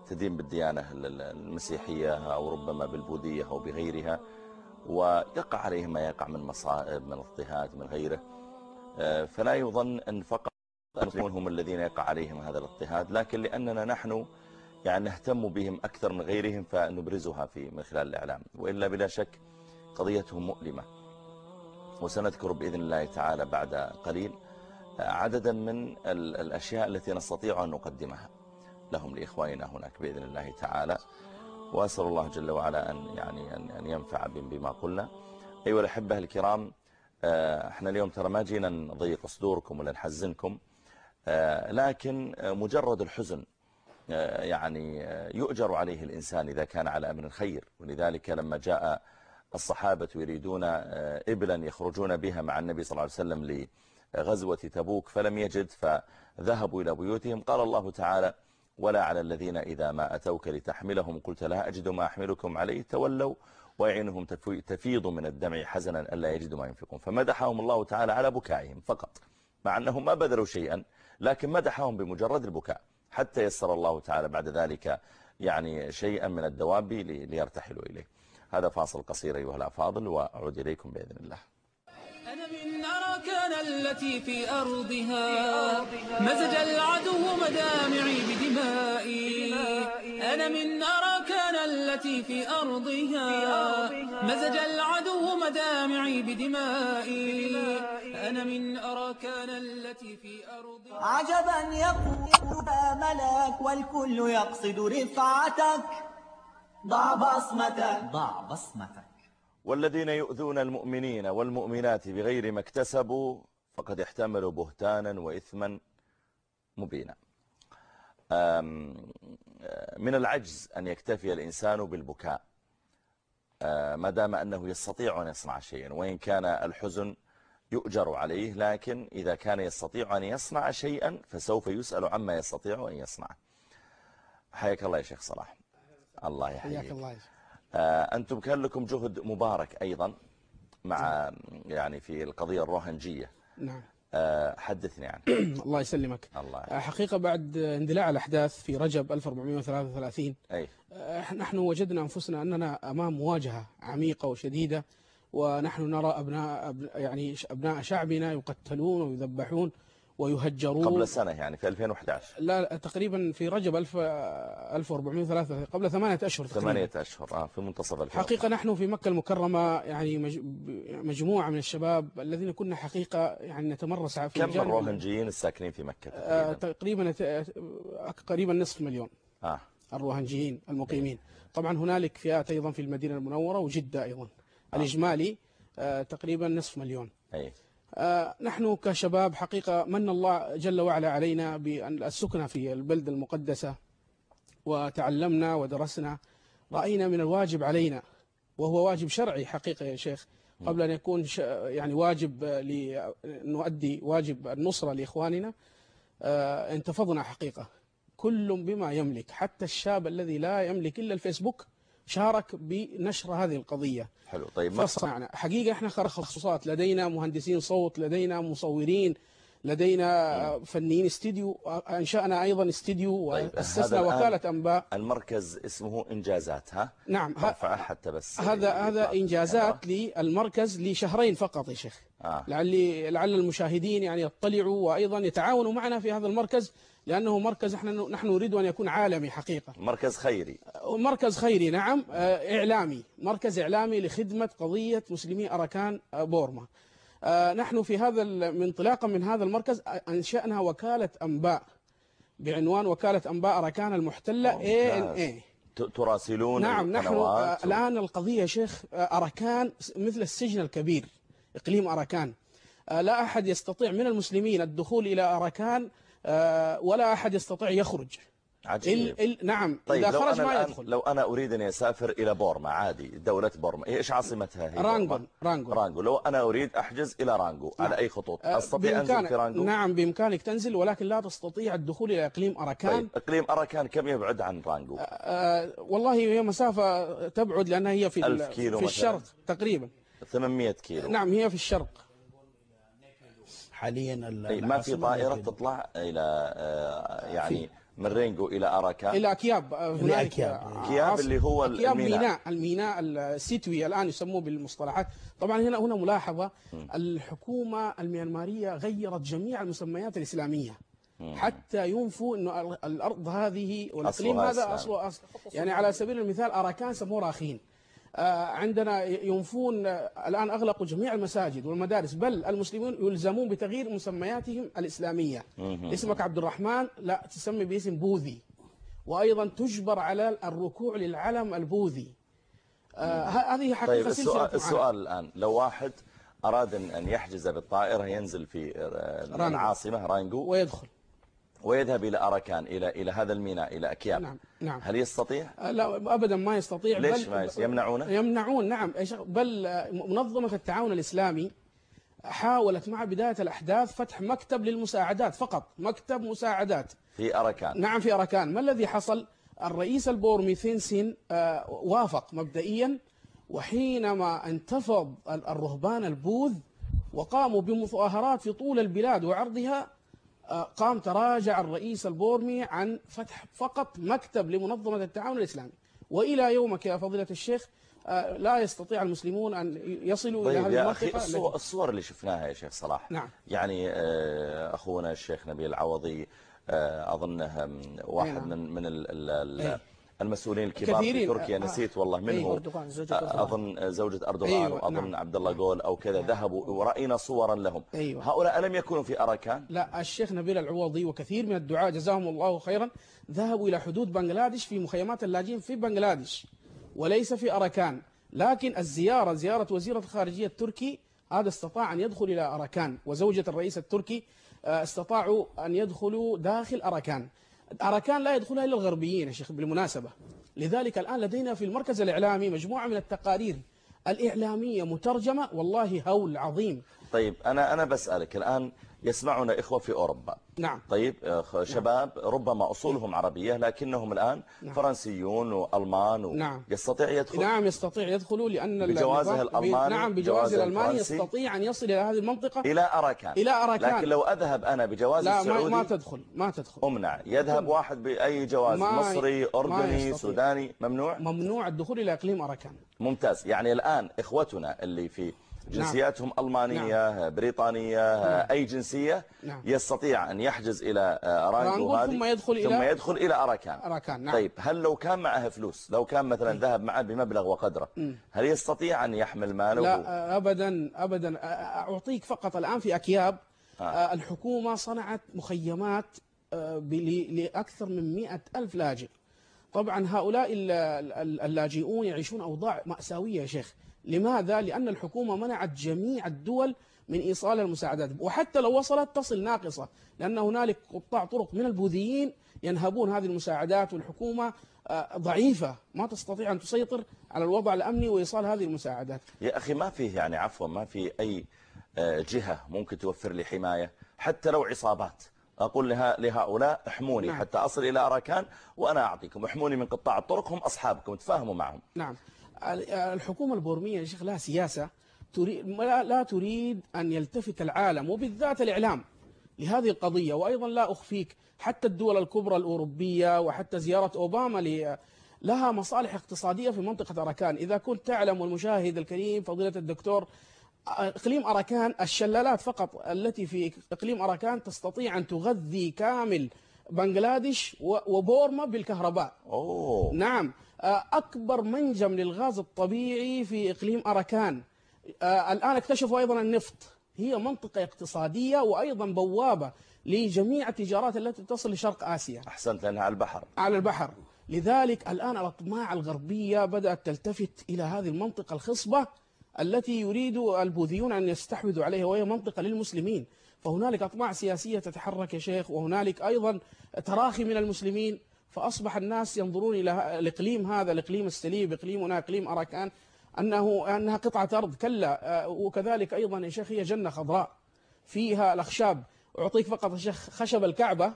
تدين بالديانة المسيحية أو ربما بالبوذية أو بغيرها ويقع عليهم ما يقع من مصائب من اضطهاد من غيره. فلا يظن أن فقط المسلمون هم الذين يقع عليهم هذا الاضطهاد لكن لأننا نحن يعني نهتم بهم أكثر من غيرهم فنبرزها في من خلال الإعلام. وإلا بلا شك قضيتهم مؤلمة. وسنذكر بإذن الله تعالى بعد قليل. عددا من الأشياء التي نستطيع أن نقدمها. لهم لإخواننا هناك بإذن الله تعالى. وأسأل الله جل وعلا أن, يعني أن ينفع بما قلنا. أيها الأحبة الكرام إحنا اليوم ترى ما جينا نضيق صدوركم ولا نحزنكم. لكن مجرد الحزن يعني يؤجر عليه الإنسان إذا كان على أمر خير. ولذلك لما جاء الصحابة يريدون إبلا يخرجون بها مع النبي صلى الله عليه وسلم لغزوة تبوك فلم يجد فذهبوا إلى بيوتهم. قال الله تعالى ولا على الذين إذا ما أتوك لتحملهم. قلت لا أجد ما أحملكم عليه تولوا وعينهم تفيض من الدمع حزنا ألا يجدوا ما ينفقون. فمدحهم الله تعالى على بكائهم فقط مع أنهم ما بذلوا شيئا لكن مدحهم بمجرد البكاء حتى يسر الله تعالى بعد ذلك يعني شيئا من الدواب ليرتحلوا إليه. هذا فاصل قصير أيها الأفاضل وأعود إليكم بإذن الله. أنا من أراكان التي في أرضها. مزج العدو مدامعي بدمائي. أنا من أراكان التي في أرضها. مزج العدو مدامعي بدمائي. أنا من أراكان التي في أرضها. عجبا يقول ملك والكل يقصد رفعتك. ضع بصمتك. ضع بصمتك. والذين يؤذون المؤمنين والمؤمنات بغير ما اكتسبوا فقد احتملوا بهتانا وإثما مبينا. من العجز أن يكتفي الإنسان بالبكاء. آه، ما دام أنه يستطيع أن يصنع شيئا وإن كان الحزن يؤجر عليه لكن إذا كان يستطيع أن يصنع شيئا فسوف يسأل عما يستطيع أن يصنعه حياك الله يا شيخ صلاح. الله يحييك. آه، أنتم كان لكم جهد مبارك أيضا مع يعني في القضية الروهنجية. نعم. آه، حدثني عنه. الله يسلمك. الله آه، حقيقة بعد اندلاع الأحداث في رجب 1433 أي. نحن وجدنا أنفسنا أننا أمام مواجهة عميقة وشديدة ونحن نرى أبناء أب- يعني أبناء شعبنا يقتلون ويذبحون. ويهجرون. قبل سنة يعني في 2011 لا تقريبا في رجب 1000 1433 قبل ثمانية أشهر تقريبا. ثمانية أشهر آه في منتصف الفرق حقيقة نحن في مكة المكرمة يعني مج- مجموعة من الشباب الذين كنا حقيقة يعني نتمرس في كم الروهنجيين الساكنين في مكة آه، تقريبا؟ تقريبا آه، قريبا نصف مليون. آه. الروهنجيين المقيمين. طبعا هنالك فئات أيضا في المدينة المنورة وجدة أيضا. الإجمالي آه، تقريبا نصف مليون. أي. آه، نحن كشباب حقيقة من الله جل وعلا علينا بأن السكنة في البلدة المقدسة وتعلمنا ودرسنا. رأينا من الواجب علينا وهو واجب شرعي حقيقة يا شيخ قبل أن يكون يعني واجب آه، لنؤدي واجب النصرة لإخواننا. آه، انتفضنا حقيقة. كل بما يملك حتى الشاب الذي لا يملك إلا الفيسبوك شارك بنشر هذه القضية. حلو طيب ما فصنعنا حقيقة إحنا تخصصات لدينا مهندسين صوت لدينا مصورين لدينا فنيين استديو أنشأنا أيضا استديو طيب، وأسسنا وكالة أنباء. المركز اسمه إنجازات ها؟ نعم رفعه حتى بس هذا هذا. إنجازات للمركز لشهرين فقط يا شيخ. آه. لعلي لعل المشاهدين يعني يطلعوا وأيضا يتعاونوا معنا في هذا المركز لأنه مركز إحنا نحن نريد أن يكون عالمي حقيقة. مركز خيري. مركز خيري نعم. آه، إعلامي. مركز إعلامي لخدمة قضية مسلمي أراكان آه، بورما. آه، نحن في هذا من انطلاقا من هذا المركز آه، أنشأنا وكالة أنباء. بعنوان وكالة أنباء أراكان المحتلة. ANA ت- تراسلون نعم نحن آه، الآن القضية يا شيخ آه، أراكان مثل السجن الكبير إقليم أراكان. آه، لا أحد يستطيع من المسلمين الدخول إلى أراكان آه، ولا أحد يستطيع يخرج. عجيب. ال ال نعم طيب إذا لو خرج أنا ما يدخل. لو أنا أريد أن أسافر إلى بورما عادي دولة بورما. إيش عاصمتها هي رانغون بورما؟ رانغون. رانجو لو أنا أريد أحجز إلى رانجو على أي خطوط؟ آه، أستطيع أنزل في رانجو نعم بإمكانك تنزل ولكن لا تستطيع الدخول إلى إقليم أراكان. طيب إقليم أراكان كم يبعد عن رانجو آه والله هي مسافة تبعد لأنها هي في, في؟ الشرق تقريبا. 800 كيلو. نعم هي في الشرق. حاليا ال- طيب ما في طائرة تطلع إلى آه، يعني من رينجو إلى أراكان إلى أكياب آه، هنالك أكياب. آه، أكياب عاص- اللي هو أكياب الميناء. ميناء الميناء السيتوي الآن يسموه بالمصطلحات. طبعا هنا هنا ملاحظة الحكومة الميانمارية غيرت جميع المسميات الإسلامية. حتى ينفوا إنه ال- الأرض هذه والإقليم هذا. أصله أصل يعني على سبيل المثال أراكان سموه راخين. آه، عندنا ينفون آه، الآن اغلقوا جميع المساجد والمدارس بل المسلمون يلزمون بتغيير مسمياتهم الإسلامية. اسمك عبد الرحمن لا تسمي باسم بوذي. وأيضا تجبر على الركوع للعلم البوذي. آه، هذه حقيقة طيب السؤال. السؤال الآن. لو واحد أراد أن يحجز بالطائرة ينزل في آه،. العاصمة رانجو. ويدخل. ويذهب إلى أراكان إلى إلى هذا الميناء إلى أكياب. نعم نعم. هل يستطيع؟ آه، لا ابدا ما يستطيع ليش ما يمنعونه؟ يمنعون نعم. بل آه، منظمة التعاون الإسلامي حاولت مع بداية الأحداث فتح مكتب للمساعدات فقط مكتب مساعدات. في أراكان نعم في أراكان ما الذي حصل؟ الرئيس البورمي ثينسين آه، وافق مبدئيا وحينما انتفض ال- الرهبان البوذ وقاموا بمظاهرات في طول البلاد وعرضها قام تراجع الرئيس البورمي عن فتح فقط مكتب لمنظمة التعاون الإسلامي وإلى يومك يا فضيلة الشيخ آه، لا يستطيع المسلمون أن يصلوا إلى طيب هذه المنطقة الصور, الصور اللي شفناها يا شيخ صلاح نعم. يعني آه، أخونا الشيخ نبيل العوضي آه، أظنه واحد نعم. من من ال ال ال إيه. المسؤولين الكبار في. تركيا آه،. نسيت والله من أيوة. هو أردوغان، زوجة أردوغان. أظن زوجة أردوغان أيوة، وأظن نعم. عبد الله جول أو كذا ذهبوا ورأينا صورا لهم أيوة. هؤلاء لم يكونوا في أراكان لا الشيخ نبيل العوضي وكثير من الدعاة جزاهم الله خيرا ذهبوا إلى حدود بنغلاديش في مخيمات اللاجئين في بنغلاديش وليس في أراكان لكن الزيارة زيارة وزيرة الخارجية التركي هذا استطاع أن يدخل إلى أراكان وزوجة الرئيس التركي آه، استطاعوا أن يدخلوا داخل أراكان أراكان لا يدخلها إلا الغربيين يا شيخ بالمناسبة. لذلك الآن لدينا في المركز الإعلامي مجموعة من التقارير الإعلامية مترجمة والله هول عظيم. طيب أنا أنا بسألك الآن يسمعنا إخوة في أوروبا. نعم. طيب آه، شباب ربما أصولهم عربية لكنهم الآن نعم. فرنسيون وألمان و- نعم. يستطيع يدخل؟ نعم يستطيع يدخلوا لأن بجوازه الألماني، نعم بجواز الألماني. يستطيع أن يصل إلى هذه المنطقة. إلى أراكان. إلى أراكان. لكن لو أذهب أنا بجواز لا ما, السعودي ما تدخل ما تدخل. أمنع. يذهب واحد بأي جواز؟ مصري أردني. سوداني ممنوع؟ ممنوع الدخول إلى إقليم أراكان. ممتاز. يعني الآن إخوتنا اللي في جنسياتهم ألمانية بريطانية أي جنسية نعم. يستطيع أن يحجز إلى آه، رانجو رانجو هذه ثم يدخل ثم إلى- يدخل إلى أراكان. أراكان نعم. طيب هل لو كان معه فلوس لو كان مثلا ذهب معه بمبلغ وقدره هل يستطيع أن يحمل ماله؟ لا آه، أبدا أبدا آه، أعطيك فقط الآن في أكياب آه. آه، الحكومة صنعت مخيمات آه، لأكثر من مئة ألف لاجئ. طبعا هؤلاء ال- ال- اللاجئون يعيشون أوضاع مأساوية يا شيخ. لماذا؟ لأن الحكومة منعت جميع الدول من إيصال المساعدات. وحتى لو وصلت تصل ناقصة لأن هنالك قطاع طرق من البوذيين ينهبون هذه المساعدات والحكومة آه، ضعيفة. ما تستطيع أن تسيطر على الوضع الأمني وإيصال هذه المساعدات. يا أخي ما فيه يعني عفوا ما في أي آه، جهة ممكن توفر لي حماية حتى لو عصابات. أقول لها لهؤلاء احموني نعم. حتى أصل إلى أراكان وأنا أعطيكم. احموني من قطاع الطرق هم أصحابكم تفاهموا معهم. نعم. الحكومة البورمية يا شيخ لها سياسة تريد لا, تريد أن يلتفت العالم وبالذات الإعلام لهذه القضية وأيضا لا أخفيك حتى الدول الكبرى الأوروبية وحتى زيارة أوباما ل- لها مصالح اقتصادية في منطقة أراكان. إذا كنت تعلم والمشاهد الكريم فضيلة الدكتور إقليم أراكان الشلالات فقط التي في إقليم أراكان تستطيع أن تغذي كامل بنغلاديش وبورما بالكهرباء. أوه. نعم. أكبر منجم للغاز الطبيعي في إقليم أراكان. آه، الآن اكتشفوا أيضا النفط. هي منطقة اقتصادية وأيضا بوابة لجميع التجارات التي تصل لشرق آسيا. أحسنت لأنها على البحر. على البحر. لذلك الآن الأطماع الغربية بدأت تلتفت إلى هذه المنطقة الخصبة التي يريد البوذيون أن يستحوذوا عليها وهي منطقة للمسلمين. فهنالك أطماع سياسية تتحرك يا شيخ وهنالك أيضا تراخي من المسلمين. فأصبح الناس ينظرون إلى الإقليم هذا الإقليم السليب إقليمنا إقليم أراكان أنه أنها قطعة أرض. كلا آه، وكذلك أيضا يا شيخ هي جنة خضراء. فيها الأخشاب. أعطيك فقط شيخ خشب الكعبة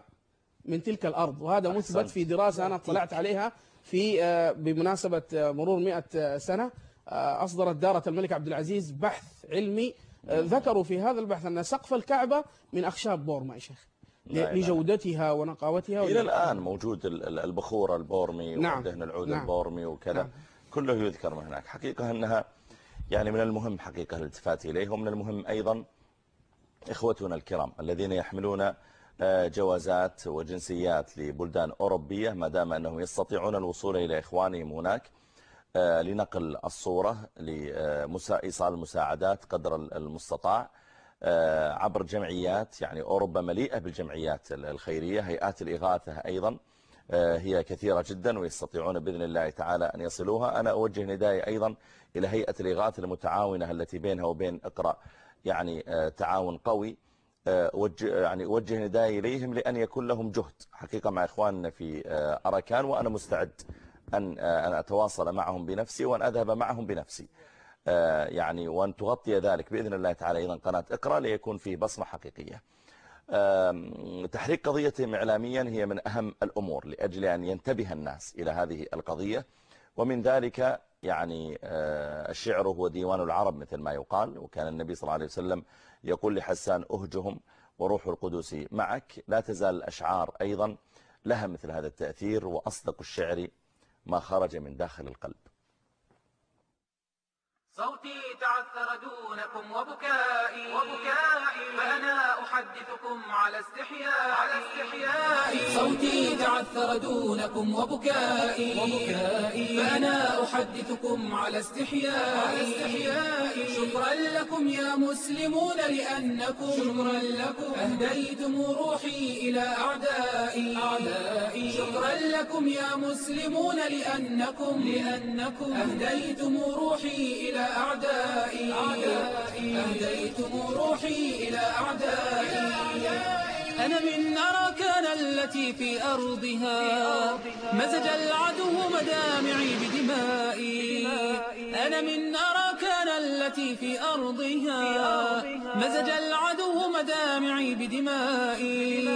من تلك الأرض. وهذا مثبت. في دراسة أنا اطلعت عليها في آه، بمناسبة آه، مرور 100 سنة أصدرت دارة الملك عبد العزيز بحث علمي آه، ذكروا في هذا البحث أن سقف الكعبة من أخشاب بورما يا شيخ. لجودتها ونقاوتها إلى الآن موجود ال- ال- البخور البورمي نعم. ودهن العود نعم. البورمي وكذا نعم. كله يذكر من هناك حقيقة أنها يعني من المهم حقيقة الالتفات إليه ومن المهم أيضا إخوتنا الكرام الذين يحملون آه، جوازات وجنسيات لبلدان أوروبية ما دام أنهم يستطيعون الوصول إلى إخوانهم هناك آه، لنقل الصورة لإيصال المساعدات قدر المستطاع عبر جمعيات يعني أوروبا مليئة بالجمعيات الخيرية هيئات الإغاثة أيضا آه، هي كثيرة جدا ويستطيعون بإذن الله تعالى أن يصلوها. أنا أوجه ندائي أيضا إلى هيئة الإغاثة المتعاونة التي بينها وبين إقرأ يعني آه، تعاون قوي. آه، يعني وجه ندائي إليهم لأن يكون لهم جهد. حقيقة مع إخواننا في آه، أراكان وأنا مستعد أن آه، أتواصل معهم بنفسي وأن أذهب معهم بنفسي. آه، يعني وأن تغطي ذلك بإذن الله تعالى. أيضا قناة اقرأ ليكون فيه بصمة حقيقية. تحريك قضيتهم إعلاميا هي من أهم الأمور لأجل أن ينتبه الناس إلى هذه القضية. ومن ذلك يعني آه، الشعر هو ديوان العرب مثل ما يقال. وكان النبي صلى الله عليه وسلم يقول لحسان أهجهم وروح القدس معك. لا تزال الأشعار أيضا لها مثل هذا التأثير وأصدق الشعر ما خرج من داخل القلب. صوتي تعثر دونكم وبكائي. وبكائي. فأنا أحدثكم على استحياء على استحياء صوتي تعثر دونكم وبكائي. وبكائي. فأنا أحدثكم على استحياء على استحياء شكرا لكم يا مسلمون لأنكم. شكرا لكم. أهديتم روحي إلى أعدائي. أعدائي. شكرا لكم يا مسلمون لأنكم. لأنكم. أهديتم روحي إلى أعدائي أهديتم روحي إلى أعدائي. أنا من أراكان التي في أرضها مزج العدو مدامعي بدمائي. أنا من أراكان التي في أرضها. مزج العدو مدامعي بدمائي.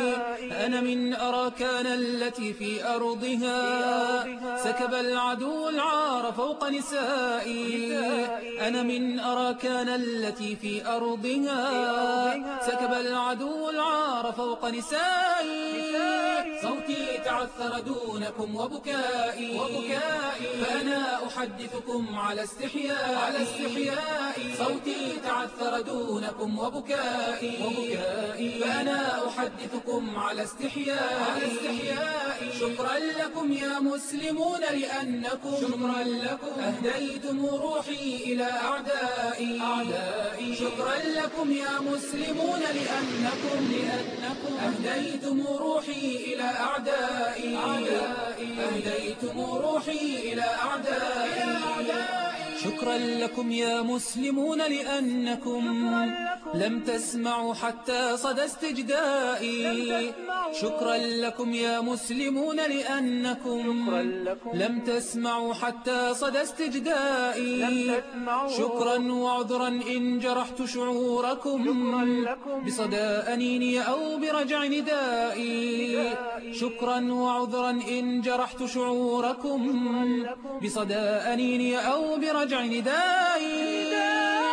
أنا من أراكان التي في أرضها. سكب العدو العار فوق نسائي. أنا من أراكان التي في أرضها. سكب العدو العار فوق نسائي. تعثر دونكم وبكائي. وبكائي. فأنا أحدثكم على استحياء على استحياء صوتي تعثر دونكم وبكائي. وبكائي. فأنا أحدثكم على استحياء على استحياء شكرا لكم يا مسلمون لأنكم شكرا لكم. أهديتم روحي إلى أعدائي. أعدائي. شكرا لكم يا مسلمون لأنكم لأنكم. أهديتم روحي إلى أعدائي. أعدائي أهديتم روحي إلى أعدائي. شكرا لكم يا مسلمون لأنكم لم تسمعوا حتى صدى استجدائي. شكرا لكم يا مسلمون لأنكم لم تسمعوا حتى صدى استجدائي. شكرا وعذرا إن جرحت شعوركم بصدى أنيني أو برجع ندائي. شكرا وعذرا إن جرحت شعوركم بصدى أنيني أو برجع ندائي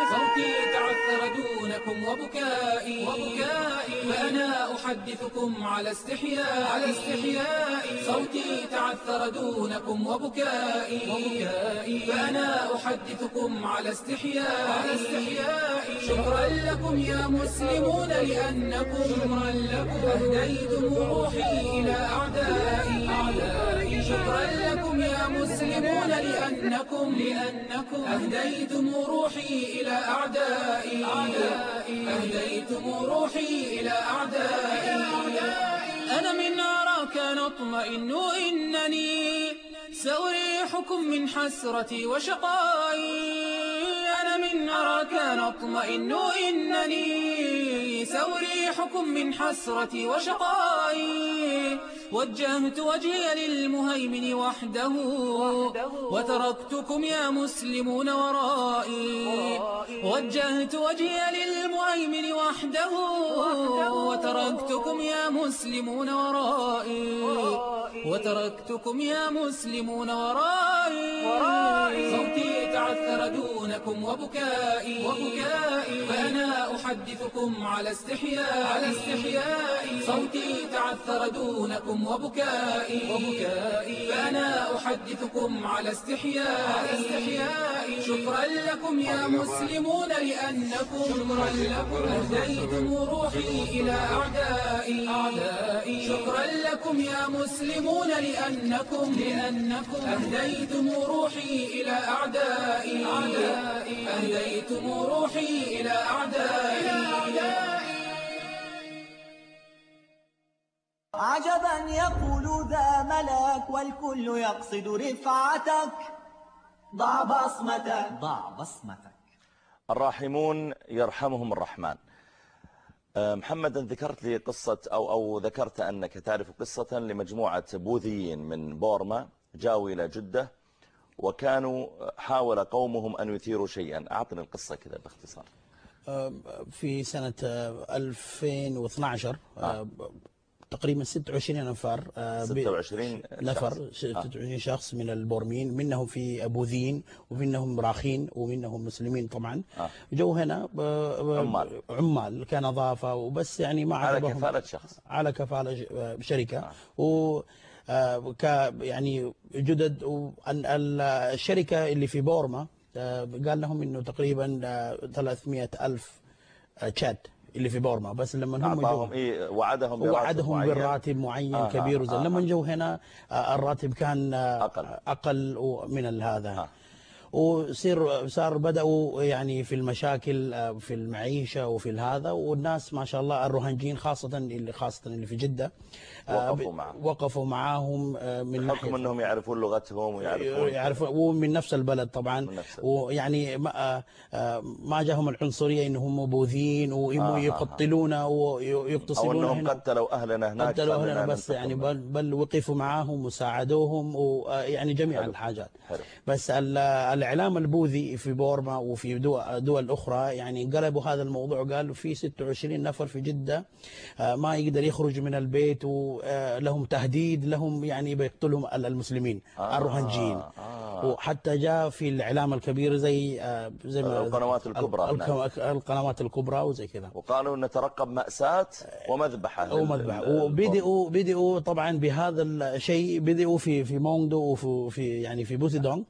صوتي تعثر دونكم وبكائي. وبكائي. فأنا أحدثكم على استحياء على استحياء صوتي تعثر دونكم وبكائي. وبكائي. فأنا أحدثكم على استحياء على استحياء شكرا لكم يا مسلمون لأنكم شكرا لكم. أهديتم روحي إلى أعدائي. أعدائي. شكرا لكم يا مسلمون لأنكم لأنكم أهديتم روحي إلى أعدائي. أهديتم روحي إلى أعدائي. أنا من أراك نطمئن إنني سأريحكم من حسرتي وشقائي. أنا من أراك نطمئن إنني سأريحكم من حسرتي وشقائي. وجهت وجهي للمهيمن وحده وتركتكم يا مسلمون ورائي. وجهت وجهي للمهيمن وحده وتركتكم يا مسلمون ورائي. وتركتكم يا مسلمون ورائي. صوتي تعثر دونكم وبكائي. وبكائي. فأنا أحدثكم على استحياء على استحياء صوتي تعثر دونكم وبكائي. وبكائي. فأنا أحدثكم على استحياء على استحياء شكرا لكم يا مسلمون لأنكم شكرا لكم. أهديتم روحي إلى أعدائي. أعدائي. شكرا لكم يا مسلمون لأنكم لأنكم أهديتم روحي إلى أعدائي. أهديتم روحي إلى أعدائي. عجبا يقول ذا ملك والكل يقصد رفعتك. ضع بصمتك. ضع بصمتك. الراحمون يرحمهم الرحمن. أه، محمد ذكرت لي قصة أو, أو ذكرت أنك تعرف قصة لمجموعة بوذيين من بورما. جاءوا إلى جدة وكانوا حاول قومهم أن يثيروا شيئا. أعطني القصة كذا باختصار. في سنة آه، 2012 آه، تقريبا 26 نفر آه، ب- 26 نفر شخص. 26 شخص من البورمين. منهم في بوذيين ومنهم راخين ومنهم مسلمين طبعا. آه. جو هنا عمال. عمال. كنظافة وبس يعني ما على كفالة شخص. على كفالة آه، شركة. آه. و آه، يعني جدد الشركة اللي في بورما آه، قال لهم إنه تقريبا آه، 300 ألف آه، تشات اللي في بورما بس لما هم جو إيه وعدهم براتب وعدهم معين. بالراتب معين آه، كبير آه، آه، لما آه. جو هنا آه، الراتب كان آه،. أقل و- من هذا آه. وصير صار بدأوا يعني في المشاكل آه، في المعيشة وفي هذا والناس ما شاء الله الروهنجيين خاصة اللي خاصة اللي في جدة آه، وقفوا ب- معهم. وقفوا معاهم آه، من بحكم ناحية أنهم يعرفون لغتهم ويعرفون يعرفون ومن نفس البلد طبعا من نفس البلد. ويعني ما, آه، آه، ما جاهم العنصرية إنهم بوذيين آه، وهم آه. يقتلون أو ويغتصبون أنهم هنا قتلوا أهلنا هناك قتلوا هنا بس يعني. بل, بل وقفوا معاهم وساعدوهم ويعني جميع حلو. الحاجات حلو. بس ال- الإعلام البوذي في بورما وفي دول, دول أخرى يعني قلبوا هذا الموضوع قالوا في 26 نفر في جدة آه، ما يقدر يخرج من البيت ولهم تهديد لهم يعني بيقتلهم ال- المسلمين آه، الروهنجيين آه. وحتى جاء في الإعلام الكبير زي آه، زي ما القنوات الكبرى. القنوات الكبرى وزي كذا. وقالوا نترقب مأساة ومذبحة. لل- ومذبح لل- وبدأوا بدأوا طبعا بهذا الشيء بدأوا في في مونغدو وفي في يعني في بوسيدونغ.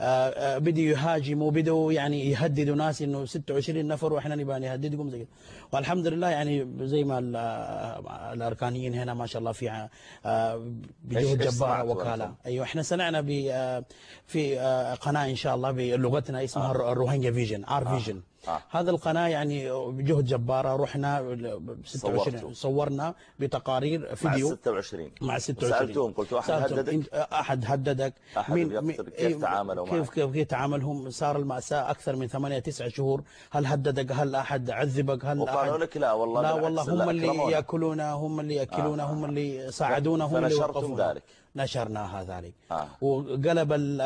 آه، آه، بدأوا يهاجموا بدأوا يعني يهددوا ناس إنه 26 نفر وإحنا نبغى نهددكم زي كده والحمد لله يعني زي ما ال- آه، الأركانيين هنا ما شاء الله في ع- آه، بجهد إيش- إيش جبار صنعتوا وكالة أنتم؟ أيوه إحنا صنعنا ب آه، في آه، قناة إن شاء الله بلغتنا اسمها آه. الروهينجا vision R آه. vision آه. هذا القناة يعني بجهد جبارة رحنا ب 26 صورتوا. صورنا بتقارير مع فيديو 26 مع 26 سألتهم قلت سألتهم هددك أحد هددك أحد بيقتل، كيف إيه، تعاملوا كيف معك؟ كيف كيف تعاملهم صار المأساة أكثر من ثمانية تسعة شهور هل هددك هل أحد عذبك هل وقالوا أحد لك لا والله لا والله هم لا اللي. يأكلونا هم اللي يأكلونا آه، هم. اللي ساعدونا هم اللي وقفونا ذلك. نشرناها ذلك آه. وقلب ال-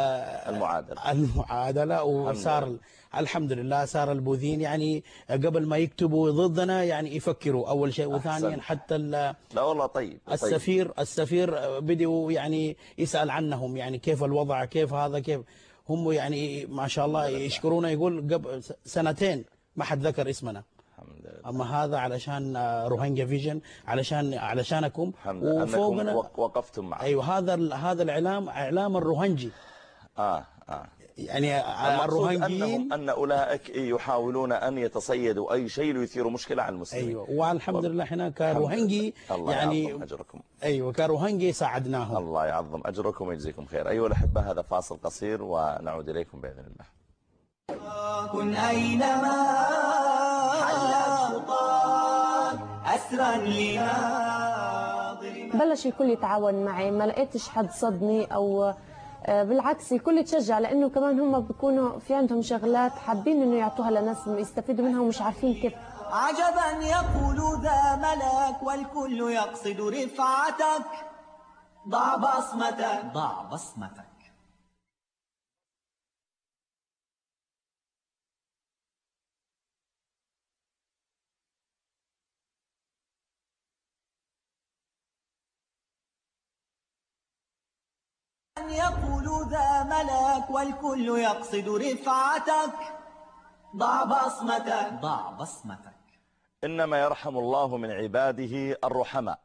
المعادلة. المعادلة وصار. الحمد لله صار البوذيين يعني قبل ما يكتبوا ضدنا يعني يفكروا أول شيء وثانيا. حتى لا والله طيب طيب. السفير السفير بدأوا يعني يسأل عنهم يعني كيف الوضع كيف هذا كيف هم يعني ما شاء الله يشكرونا يقول قبل سنتين ما حد ذكر اسمنا. الحمد لله أما هذا علشان روهينجا فيجن علشان علشانكم وفوقنا وق- وقفتم معه. أيوه هذا هذا الإعلام إعلام الروهنجي آه آه. يعني الروهنجيين أن أولئك يحاولون أن يتصيدوا. أي شيء ليثيروا مشكلة على المسلمين. أيوه. والحمد لله كروهنجي لله. الله يعني يعظم أجركم. أيوه كروهنجي ساعدناهم. الله يعظم أجركم ويجزيكم خير. أيها الأحبة هذا فاصل قصير ونعود إليكم بإذن الله. كن أينما حل أسرا لناظر بلش الكل يتعاون معي ما لقيتش حد صدني أو آه، بالعكس الكل تشجع لأنه كمان هم بيكونوا في عندهم شغلات حابين إنه يعطوها لناس يستفيدوا منها ومش عارفين كيف. عجبا يقول ذا ملك والكل يقصد رفعتك. ضع بصمتك. ضع بصمتك. يقول ذا ملك والكل يقصد رفعتك. ضع بصمتك. ضع بصمتك. إنما يرحم الله من عباده الرحماء.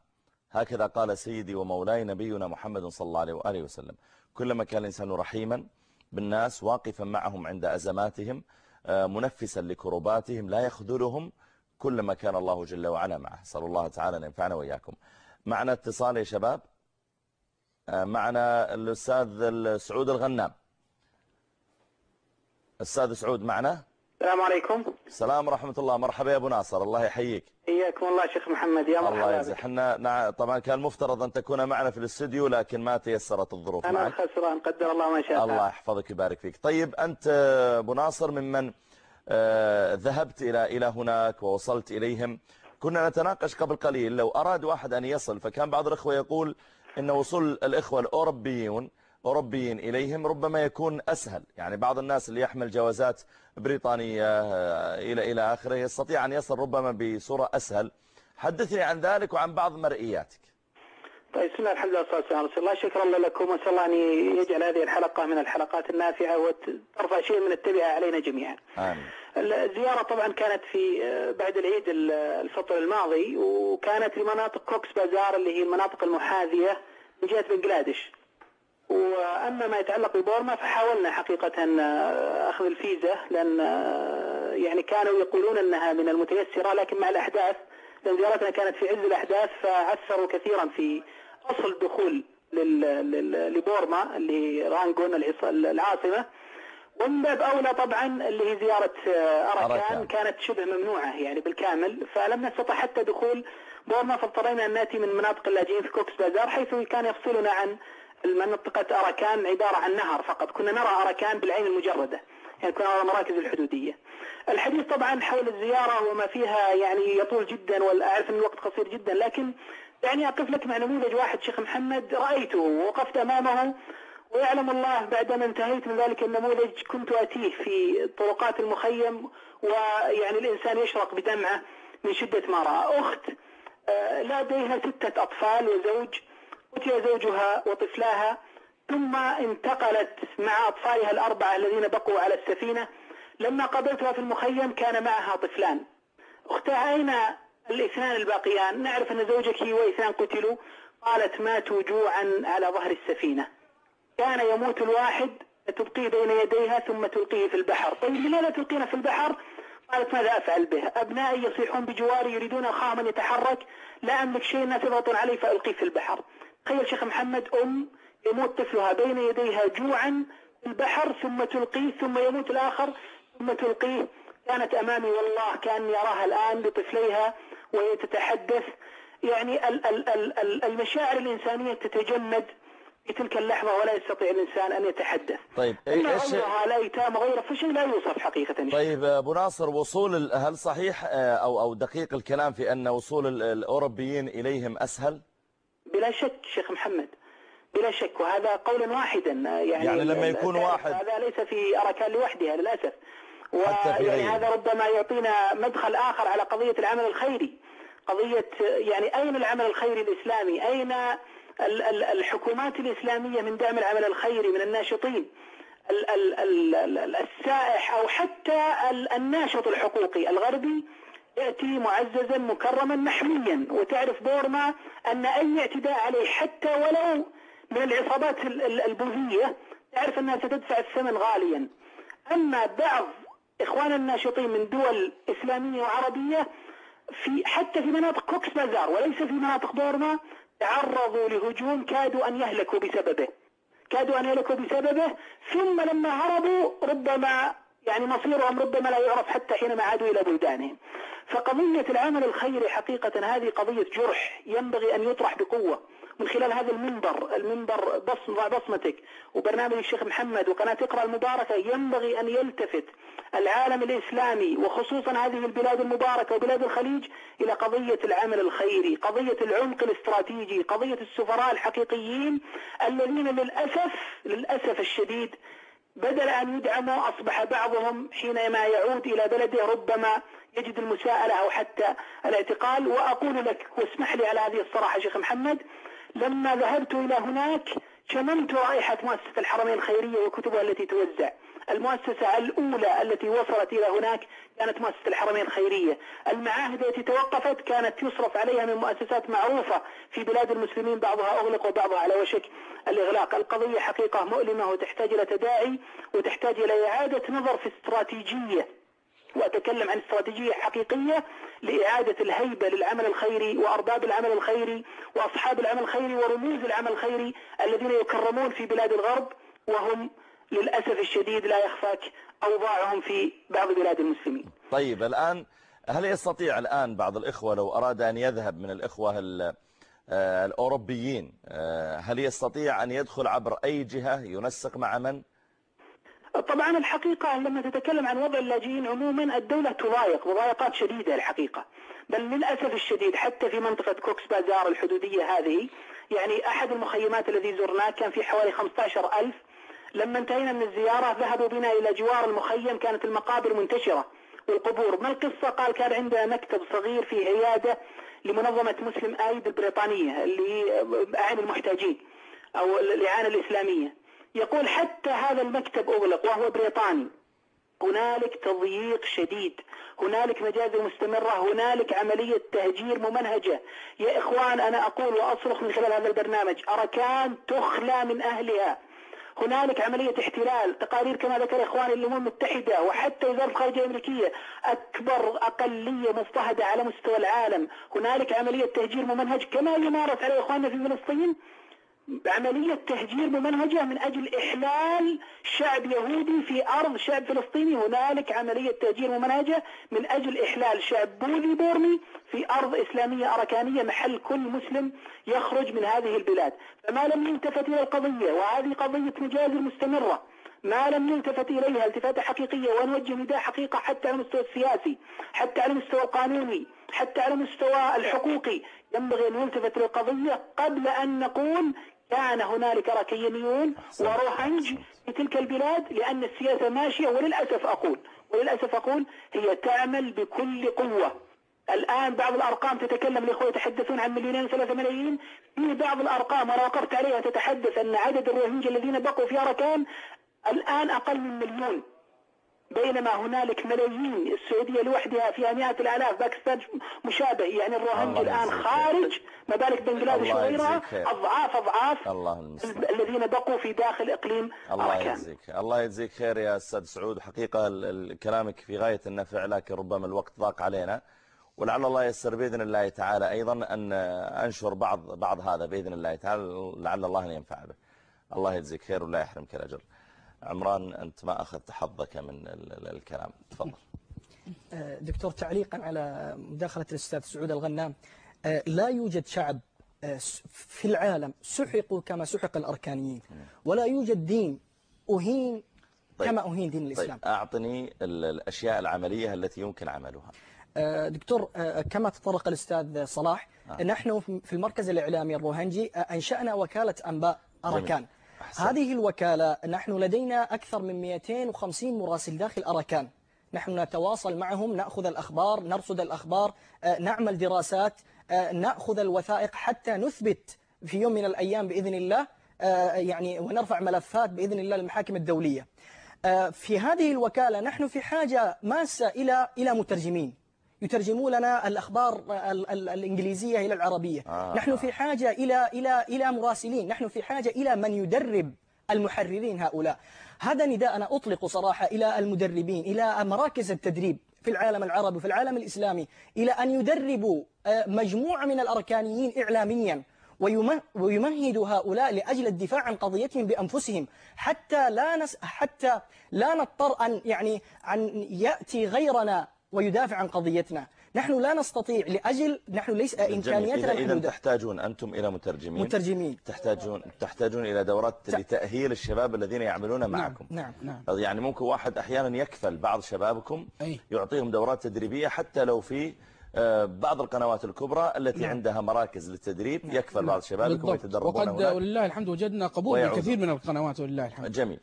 هكذا قال سيدي ومولاي نبينا محمد صلى الله عليه وآله وسلم. كلما كان الإنسان رحيما بالناس واقفا معهم عند أزماتهم آه، منفسا لكرباتهم لا يخذلهم كلما كان الله جل وعلا معه. صلى الله تعالى أن ينفعنا وإياكم. معنا اتصال يا شباب معنا الأستاذ سعود الغنام. أستاذ سعود معنا؟ السلام عليكم. السلام ورحمة الله. مرحبا يا أبو ناصر الله يحييك. حياكم الله شيخ محمد يا الله مرحبا يجزي بك. إحنا نع... طبعا كان مفترض أن تكون معنا في الاستوديو لكن ما تيسرت الظروف أنا معك. الخسران قدر الله ما شاء. الله يحفظك ويبارك فيك. طيب أنت أبو ناصر ممن آه، ذهبت إلى إلى هناك ووصلت إليهم. كنا نتناقش قبل قليل. لو أراد واحد أن يصل فكان بعض الإخوة يقول إن وصول الإخوة الأوروبيون أوروبيين إليهم ربما يكون أسهل. يعني بعض الناس اللي يحمل جوازات بريطانية آه، إلى إلى آخره يستطيع أن يصل ربما بصورة أسهل. حدثني عن ذلك وعن بعض مرئياتك. طيب بسم الله الحمد لله والصلاه والسلام على رسول الله شكرا لكم وأسأل الله أن يجعل هذه الحلقة من الحلقات النافعة وترفع شيء من التبعة علينا جميعا. آمين. الزيارة طبعا كانت في آه، بعد العيد ال- الفطر الماضي وكانت لمناطق كوكس بازار اللي هي المناطق المحاذية من جهة بنجلاديش. وأما ما يتعلق ببورما فحاولنا حقيقه آه، أخذ الفيزا لأن آه، يعني كانوا يقولون إنها من المتيسرة لكن مع الأحداث لأن زيارتنا كانت في عز الأحداث فعسروا كثيرا في أصل الدخول لبورما اللي العص- العاصمة ومن باب اولى طبعا اللي هي زيارة آه،. اراكان كانت شبه ممنوعة يعني بالكامل. فلم نستطع حتى دخول بورما فاضطرينا أن نأتي من مناطق اللاجئين في كوكس بازار حيث كان يفصلنا عن منطقه اراكان عبارة عن نهر فقط. كنا نرى اراكان بالعين المجردة يعني كنا نرى المراكز الحدودية. الحديث طبعا حول الزيارة وما فيها يعني يطول جدا واعرف ان الوقت قصير جدا. لكن يعني أقف لك مع نموذج واحد شيخ محمد رأيته ووقفت أمامه. ويعلم الله بعدما انتهيت من ذلك النموذج كنت أتيه في طرقات المخيم ويعني الإنسان يشرق بدمعه من شدة ما رأى. أخت آه، لديها ستة أطفال وزوج. قتل زوجها وطفلاها ثم انتقلت مع أطفالها الأربعة الذين بقوا على السفينة. لما قابلتها في المخيم كان معها طفلان. أختها أين الاثنان الباقيان. نعرف أن زوجك واثنان قتلوا. قالت ماتوا جوعا على ظهر السفينة. كان يموت الواحد تبقيه بين يديها ثم تلقيه في البحر. طيب لماذا تلقينا في البحر؟ قالت ماذا أفعل به؟ أبنائي يصيحون بجواري يريدون أخاهم أن يتحرك لا أملك شيء الناس يضغطون علي فألقيه في البحر. تخيل شيخ محمد أم يموت طفلها بين يديها جوعا في البحر ثم تلقيه ثم يموت الآخر ثم تلقيه. كانت أمامي والله كأني أراها الآن بطفليها وهي تتحدث. يعني ال- ال- ال- ال- المشاعر الإنسانية تتجمد في تلك اللحظة ولا يستطيع الإنسان أن يتحدث. طيب إن إيش عمرها الأيتام وغيره فشيء لا يوصف حقيقة. طيب أبو ناصر وصول هل صحيح آه، أو أو دقيق الكلام في أن وصول ال- الأوروبيين إليهم أسهل؟ بلا شك شيخ محمد بلا شك وهذا قولا واحدا يعني, يعني لما يكون واحد- هذا ليس في أركان لوحدها للأسف. ويعني. هذا ربما يعطينا مدخل آخر على قضية العمل الخيري. قضية يعني أين العمل الخيري الإسلامي؟ أين الحكومات الإسلامية من دعم العمل الخيري من الناشطين ال- ال- ال- ال- السائح أو حتى ال- الناشط الحقوقي الغربي يأتي معززا مكرما محميا. وتعرف بورما أن أي اعتداء عليه حتى ولو من العصابات ال- ال- البوذية تعرف أنها ستدفع الثمن غاليا. أما بعض إخوان الناشطين من دول إسلامية وعربية في حتى في مناطق كوكس بازار وليس في مناطق بورما تعرضوا لهجوم كادوا أن يهلكوا بسببه. كادوا أن يهلكوا بسببه ثم لما هربوا ربما يعني مصيرهم ربما لا يعرف حتى حينما عادوا إلى بلدانهم. فقضية العمل الخيري حقيقة هذه قضية جرح ينبغي أن يطرح بقوة من خلال هذا المنبر المنبر بصم بصمتك. وبرنامج الشيخ محمد وقناة اقرأ المباركة ينبغي أن يلتفت العالم الإسلامي وخصوصا هذه البلاد المباركة وبلاد الخليج إلى قضية العمل الخيري قضية العمق الاستراتيجي قضية السفراء الحقيقيين الذين للأسف للأسف الشديد بدل أن يدعموا أصبح بعضهم حينما يعود إلى بلده ربما يجد المساءلة أو حتى الاعتقال. وأقول لك واسمح لي على هذه الصراحة شيخ محمد لما ذهبت إلى هناك شممت رائحة مؤسسة الحرمين الخيرية وكتبها التي توزع. المؤسسة الأولى التي وصلت إلى هناك كانت مؤسسة الحرمين الخيرية. المعاهد التي توقفت كانت يصرف عليها من مؤسسات معروفة في بلاد المسلمين بعضها أغلق وبعضها على وشك. الإغلاق القضية حقيقة مؤلمة وتحتاج إلى تداعي وتحتاج إلى إعادة نظر في استراتيجية. وأتكلم عن استراتيجية حقيقية لإعادة الهيبة للعمل الخيري وأرباب العمل الخيري وأصحاب العمل الخيري ورموز العمل الخيري الذين يكرمون في بلاد الغرب وهم للأسف الشديد لا يخفاك أوضاعهم في بعض بلاد المسلمين. طيب الآن هل يستطيع الآن بعض الإخوة لو أراد أن يذهب من الإخوة ال- آه، الأوروبيين آه، هل يستطيع أن يدخل عبر أي جهة؟ ينسق مع من؟ طبعا الحقيقة لما تتكلم عن وضع اللاجئين عموما الدولة تضايق مضايقات شديدة الحقيقة. بل للأسف الشديد حتى في منطقة كوكس بازار الحدودية هذه يعني أحد المخيمات الذي زرناه كان في حوالي 15 ألف لما انتهينا من الزيارة ذهبوا بنا إلى جوار المخيم كانت المقابر منتشرة والقبور. ما القصة؟ قال كان عندنا مكتب صغير في عيادة لمنظمة مسلم آيد البريطانية اللي أعين المحتاجين أو الإعانة الإسلامية. يقول حتى هذا المكتب أغلق وهو بريطاني. هنالك تضييق شديد هنالك مجازر مستمرة هنالك عملية تهجير ممنهجة. يا إخوان أنا أقول وأصرخ من خلال هذا البرنامج أركان تخلى من أهلها. هنالك عملية احتلال تقارير كما ذكر إخواني الأمم المتحدة وحتى وزارة الخارجية الأمريكية أكبر أقلية مضطهدة على مستوى العالم. هنالك عملية تهجير ممنهج كما يمارس على إخواننا في فلسطين. عملية تهجير ممنهجة من أجل إحلال شعب يهودي في أرض شعب فلسطيني. هنالك عملية تهجير ممنهجة من أجل إحلال شعب بوذي بورمي في أرض إسلامية أركانية محل كل مسلم يخرج من هذه البلاد. فما لم يلتفت إلى القضية وهذه قضية مجازر مستمرة. ما لم يلتفت إليها التفاتة حقيقية ونوجه نداء حقيقة حتى على المستوى السياسي حتى على المستوى القانوني حتى على المستوى الحقوقي. ينبغي أن يلتفت للقضية قبل أن نقول كان هنالك ركينيون وروحنج في تلك البلاد لأن السياسة ماشية وللأسف أقول وللأسف أقول هي تعمل بكل قوة. الآن بعض الأرقام تتكلم الإخوة يتحدثون عن مليونين ثلاثة ملايين. في بعض الأرقام أنا وقفت عليها تتحدث أن عدد الروهنجا الذين بقوا في أركان الآن أقل من مليون. بينما هنالك ملايين السعودية لوحدها فيها مئات الآلاف باكستان مشابه يعني الروهنجي الآن خارج ما بالك بنجلاديش وغيرها أضعاف أضعاف الله الذين بقوا في داخل إقليم الله يجزيك الله يجزيك خير يا أستاذ سعود. حقيقة كلامك في غاية النفع لكن ربما الوقت ضاق علينا. ولعل الله يسر بإذن الله تعالى أيضا أن أنشر بعض بعض هذا بإذن الله تعالى لعل الله أن ينفع به. الله يجزيك خير ولا يحرمك الأجر. عمران أنت ما أخذت حظك من ال- ال- الكلام. تفضل. آه، دكتور تعليقا على مداخلة الأستاذ سعود الغنام. آه، لا يوجد شعب س- في العالم سحقوا كما سحق الأركانيين ولا يوجد دين أهين طيب. كما أهين دين الإسلام. طيب أعطني ال- الأشياء العملية التي يمكن عملها. دكتور كما تطرق الأستاذ صلاح آه. نحن في المركز الإعلامي الروهنجي أنشأنا وكالة أنباء جميل. أركان. أحسن. هذه الوكالة نحن لدينا أكثر من 250 مراسل داخل أركان نحن نتواصل معهم نأخذ الأخبار نرصد الأخبار آه، نعمل دراسات آه، نأخذ الوثائق حتى نثبت في يوم من الأيام بإذن الله آه، يعني ونرفع ملفات بإذن الله للمحاكم الدولية. في هذه الوكالة نحن في حاجة ماسة إلى إلى مترجمين. يترجموا لنا الأخبار ال- ال- الإنجليزية إلى العربية. آه. نحن في حاجة إلى إلى إلى مراسلين. نحن في حاجة إلى من يدرب المحررين هؤلاء. هذا نداء أنا أطلق صراحة إلى المدربين إلى مراكز التدريب في العالم العربي وفي العالم الإسلامي إلى أن يدربوا آه، مجموعة من الأركانيين إعلاميا ويمه- ويمهدوا هؤلاء لأجل الدفاع عن قضيتهم بأنفسهم. حتى لا نس حتى لا نضطر أن يعني أن يأتي غيرنا ويدافع عن قضيتنا. نحن لا نستطيع لأجل نحن ليس. إمكانياتنا إذا, إذا تحتاجون أنتم إلى مترجمين. مترجمين. تحتاجون تحتاجون إلى دورات لتأهيل الشباب الذين يعملون معكم. نعم نعم. يعني ممكن واحد أحيانا يكفل بعض شبابكم أي. يعطيهم دورات تدريبية حتى لو في آه، بعض القنوات الكبرى التي نعم. عندها مراكز للتدريب يكفل بعض شبابكم ويتدربون وقد هناك. ولله الحمد وجدنا قبول من. كثير من القنوات ولله الحمد. جميل.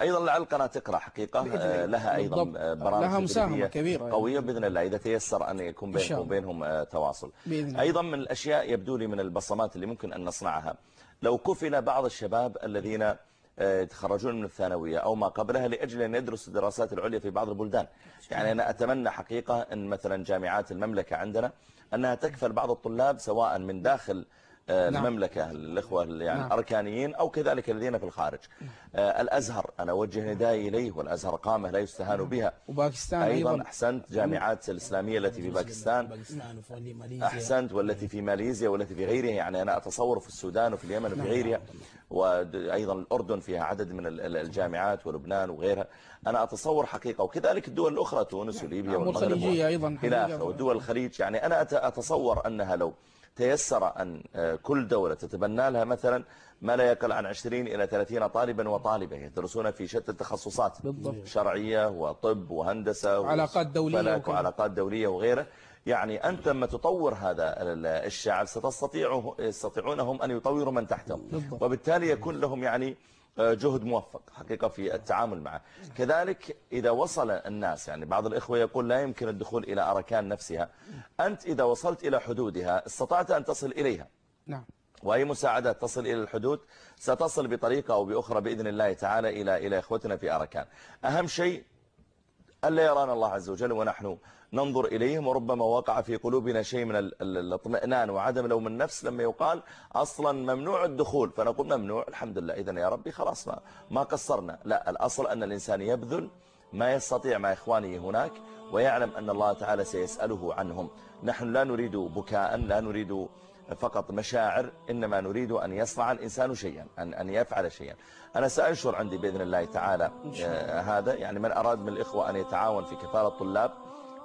أيضا لعل قناة تقرأ حقيقة آه، لها أيضا. آه، برامج لها مساهمة كبيرة. قوية بإذن الله إذا تيسر أن يكون بينكم. وبينهم آه، تواصل. أيضا من الأشياء يبدو لي من البصمات اللي ممكن أن نصنعها لو كفل بعض الشباب الذين آه، يتخرجون من الثانوية أو ما قبلها لأجل أن يدرسوا الدراسات العليا في بعض البلدان يعني أنا أتمنى حقيقة أن مثلا جامعات المملكة عندنا أنها تكفل بعض الطلاب سواء من داخل آه، نعم. المملكة الإخوة يعني نعم. أركانيين أو كذلك الذين في الخارج. آه، الأزهر أنا أوجه ندائي إليه والأزهر قامة لا يستهان بها. وباكستان أيضا أيضا. أحسنت جامعات الإسلامية التي في باكستان. أحسنت والتي في ماليزيا والتي في غيرها. يعني أنا أتصور في السودان وفي اليمن وفي غيرها وأيضا الأردن فيها عدد من ال- ال- الجامعات ولبنان وغيرها. أنا أتصور حقيقة وكذلك الدول الأخرى تونس وليبيا نعم، والمغرب إلى. آخره ودول الخليج. يعني أنا أت- أتصور أنها لو تيسر أن آه، كل دولة تتبنى لها مثلا ما لا يقل عن 20 إلى 30 طالبا وطالبة يدرسون في شتى التخصصات بالضبط. شرعية وطب وهندسة وعلاقات دولية. وعلاقات دولية وغيره يعني أنت لما تطور هذا ال- الشعب ستستطيع يستطيعون هم أن يطوروا من تحتهم بالضبط. وبالتالي يكون لهم يعني جهد موفق حقيقة في التعامل معه. كذلك إذا وصل الناس يعني بعض الإخوة يقول لا يمكن الدخول إلى أركان نفسها. أنت إذا وصلت إلى حدودها استطعت أن تصل إليها؟ نعم. وأي مساعدة تصل إلى الحدود؟ ستصل بطريقة أو بأخرى بإذن الله تعالى إلى إلى إخوتنا في أركان. أهم شيء ألا يرانا الله عز وجل ونحن ننظر إليهم وربما وقع في قلوبنا شيء من الاطمئنان وعدم لوم النفس لما يقال أصلا ممنوع الدخول. فنقول ممنوع الحمد لله. إذن يا ربي خلاص ما, ما قصرنا. لا الأصل أن الإنسان يبذل ما يستطيع مع إخوانه هناك ويعلم أن الله تعالى سيسأله عنهم. نحن لا نريد بكاء لا نريد فقط مشاعر إنما نريد أن يصنع الإنسان شيئا أن, أن يفعل شيئا. أنا سأنشر عندي بإذن الله تعالى آه هذا. يعني من أراد من الإخوة أن يتعاون في كفالة الطلاب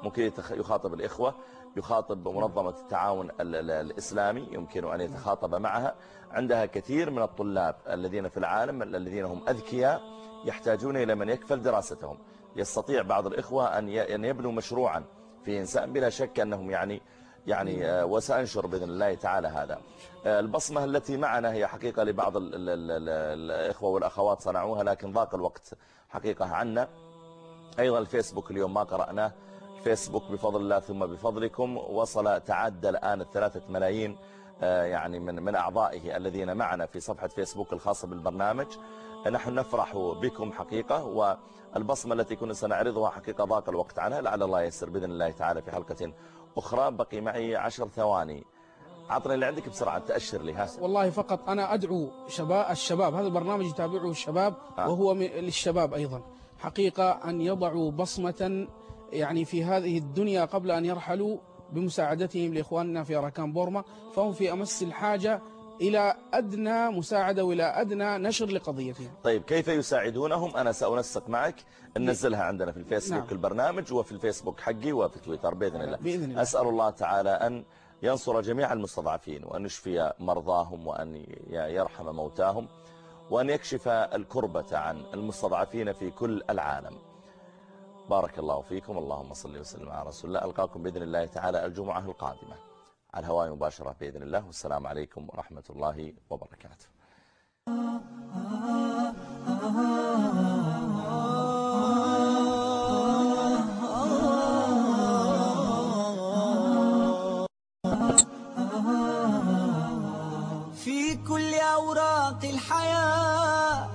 ممكن يخاطب الإخوة يخاطب منظمة التعاون الإسلامي يمكن أن يتخاطب معها. عندها كثير من الطلاب الذين في العالم الذين هم أذكياء يحتاجون إلى من يكفل دراستهم. يستطيع بعض الإخوة أن يبنوا مشروعا في إنسان بلا شك أنهم يعني يعني آه، وسأنشر بإذن الله تعالى هذا. آه، البصمة التي معنا هي حقيقة لبعض الإخوة والأخوات صنعوها لكن ضاق الوقت حقيقة عنا. أيضا الفيسبوك اليوم ما قرأناه. الفيسبوك بفضل الله ثم بفضلكم. وصل تعدى الآن الثلاثة ملايين آه، يعني من من أعضائه الذين معنا في صفحة فيسبوك الخاصة بالبرنامج. نحن نفرح بكم حقيقة والبصمة التي كنا سنعرضها حقيقة ضاق الوقت عنها. لعل الله يسر بإذن الله تعالى في حلقة أخرى. بقي معي عشر ثواني. عطني اللي عندك بسرعة تأشر لي ها. والله فقط أنا أدعو شباب الشباب هذا البرنامج يتابعه الشباب آه. وهو للشباب أيضا. حقيقة أن يضعوا بصمة يعني في هذه الدنيا قبل أن يرحلوا بمساعدتهم لإخواننا في أراكان بورما فهم في أمس الحاجة إلى أدنى مساعدة وإلى أدنى نشر لقضيتهم. طيب كيف يساعدونهم؟ أنا سأنسق معك. ننزلها عندنا في الفيسبوك نعم. البرنامج وفي الفيسبوك حقي وفي تويتر بإذن الله. بإذن الله. أسأل الله تعالى أن ينصر جميع المستضعفين وأن يشفي مرضاهم وأن يرحم موتاهم وأن يكشف الكربة عن المستضعفين في كل العالم. بارك الله فيكم. اللهم صل وسلم على رسول الله. ألقاكم بإذن الله تعالى الجمعة القادمة. على الهواء مباشرة بإذن الله. والسلام عليكم ورحمة الله وبركاته. في كل أوراق الحياة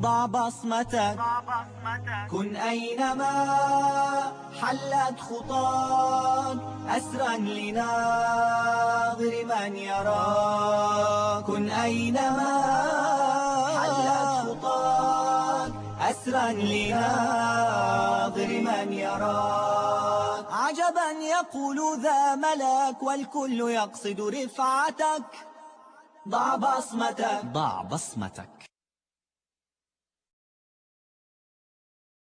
ضع بصمتك. كن أينما حلت خطاك أسرا لناظر من يراك. كن أينما حلت خطاك أسرا لناظر من يراك. عجبا يقول ذا ملك والكل يقصد رفعتك. ضع بصمتك. ضع بصمتك.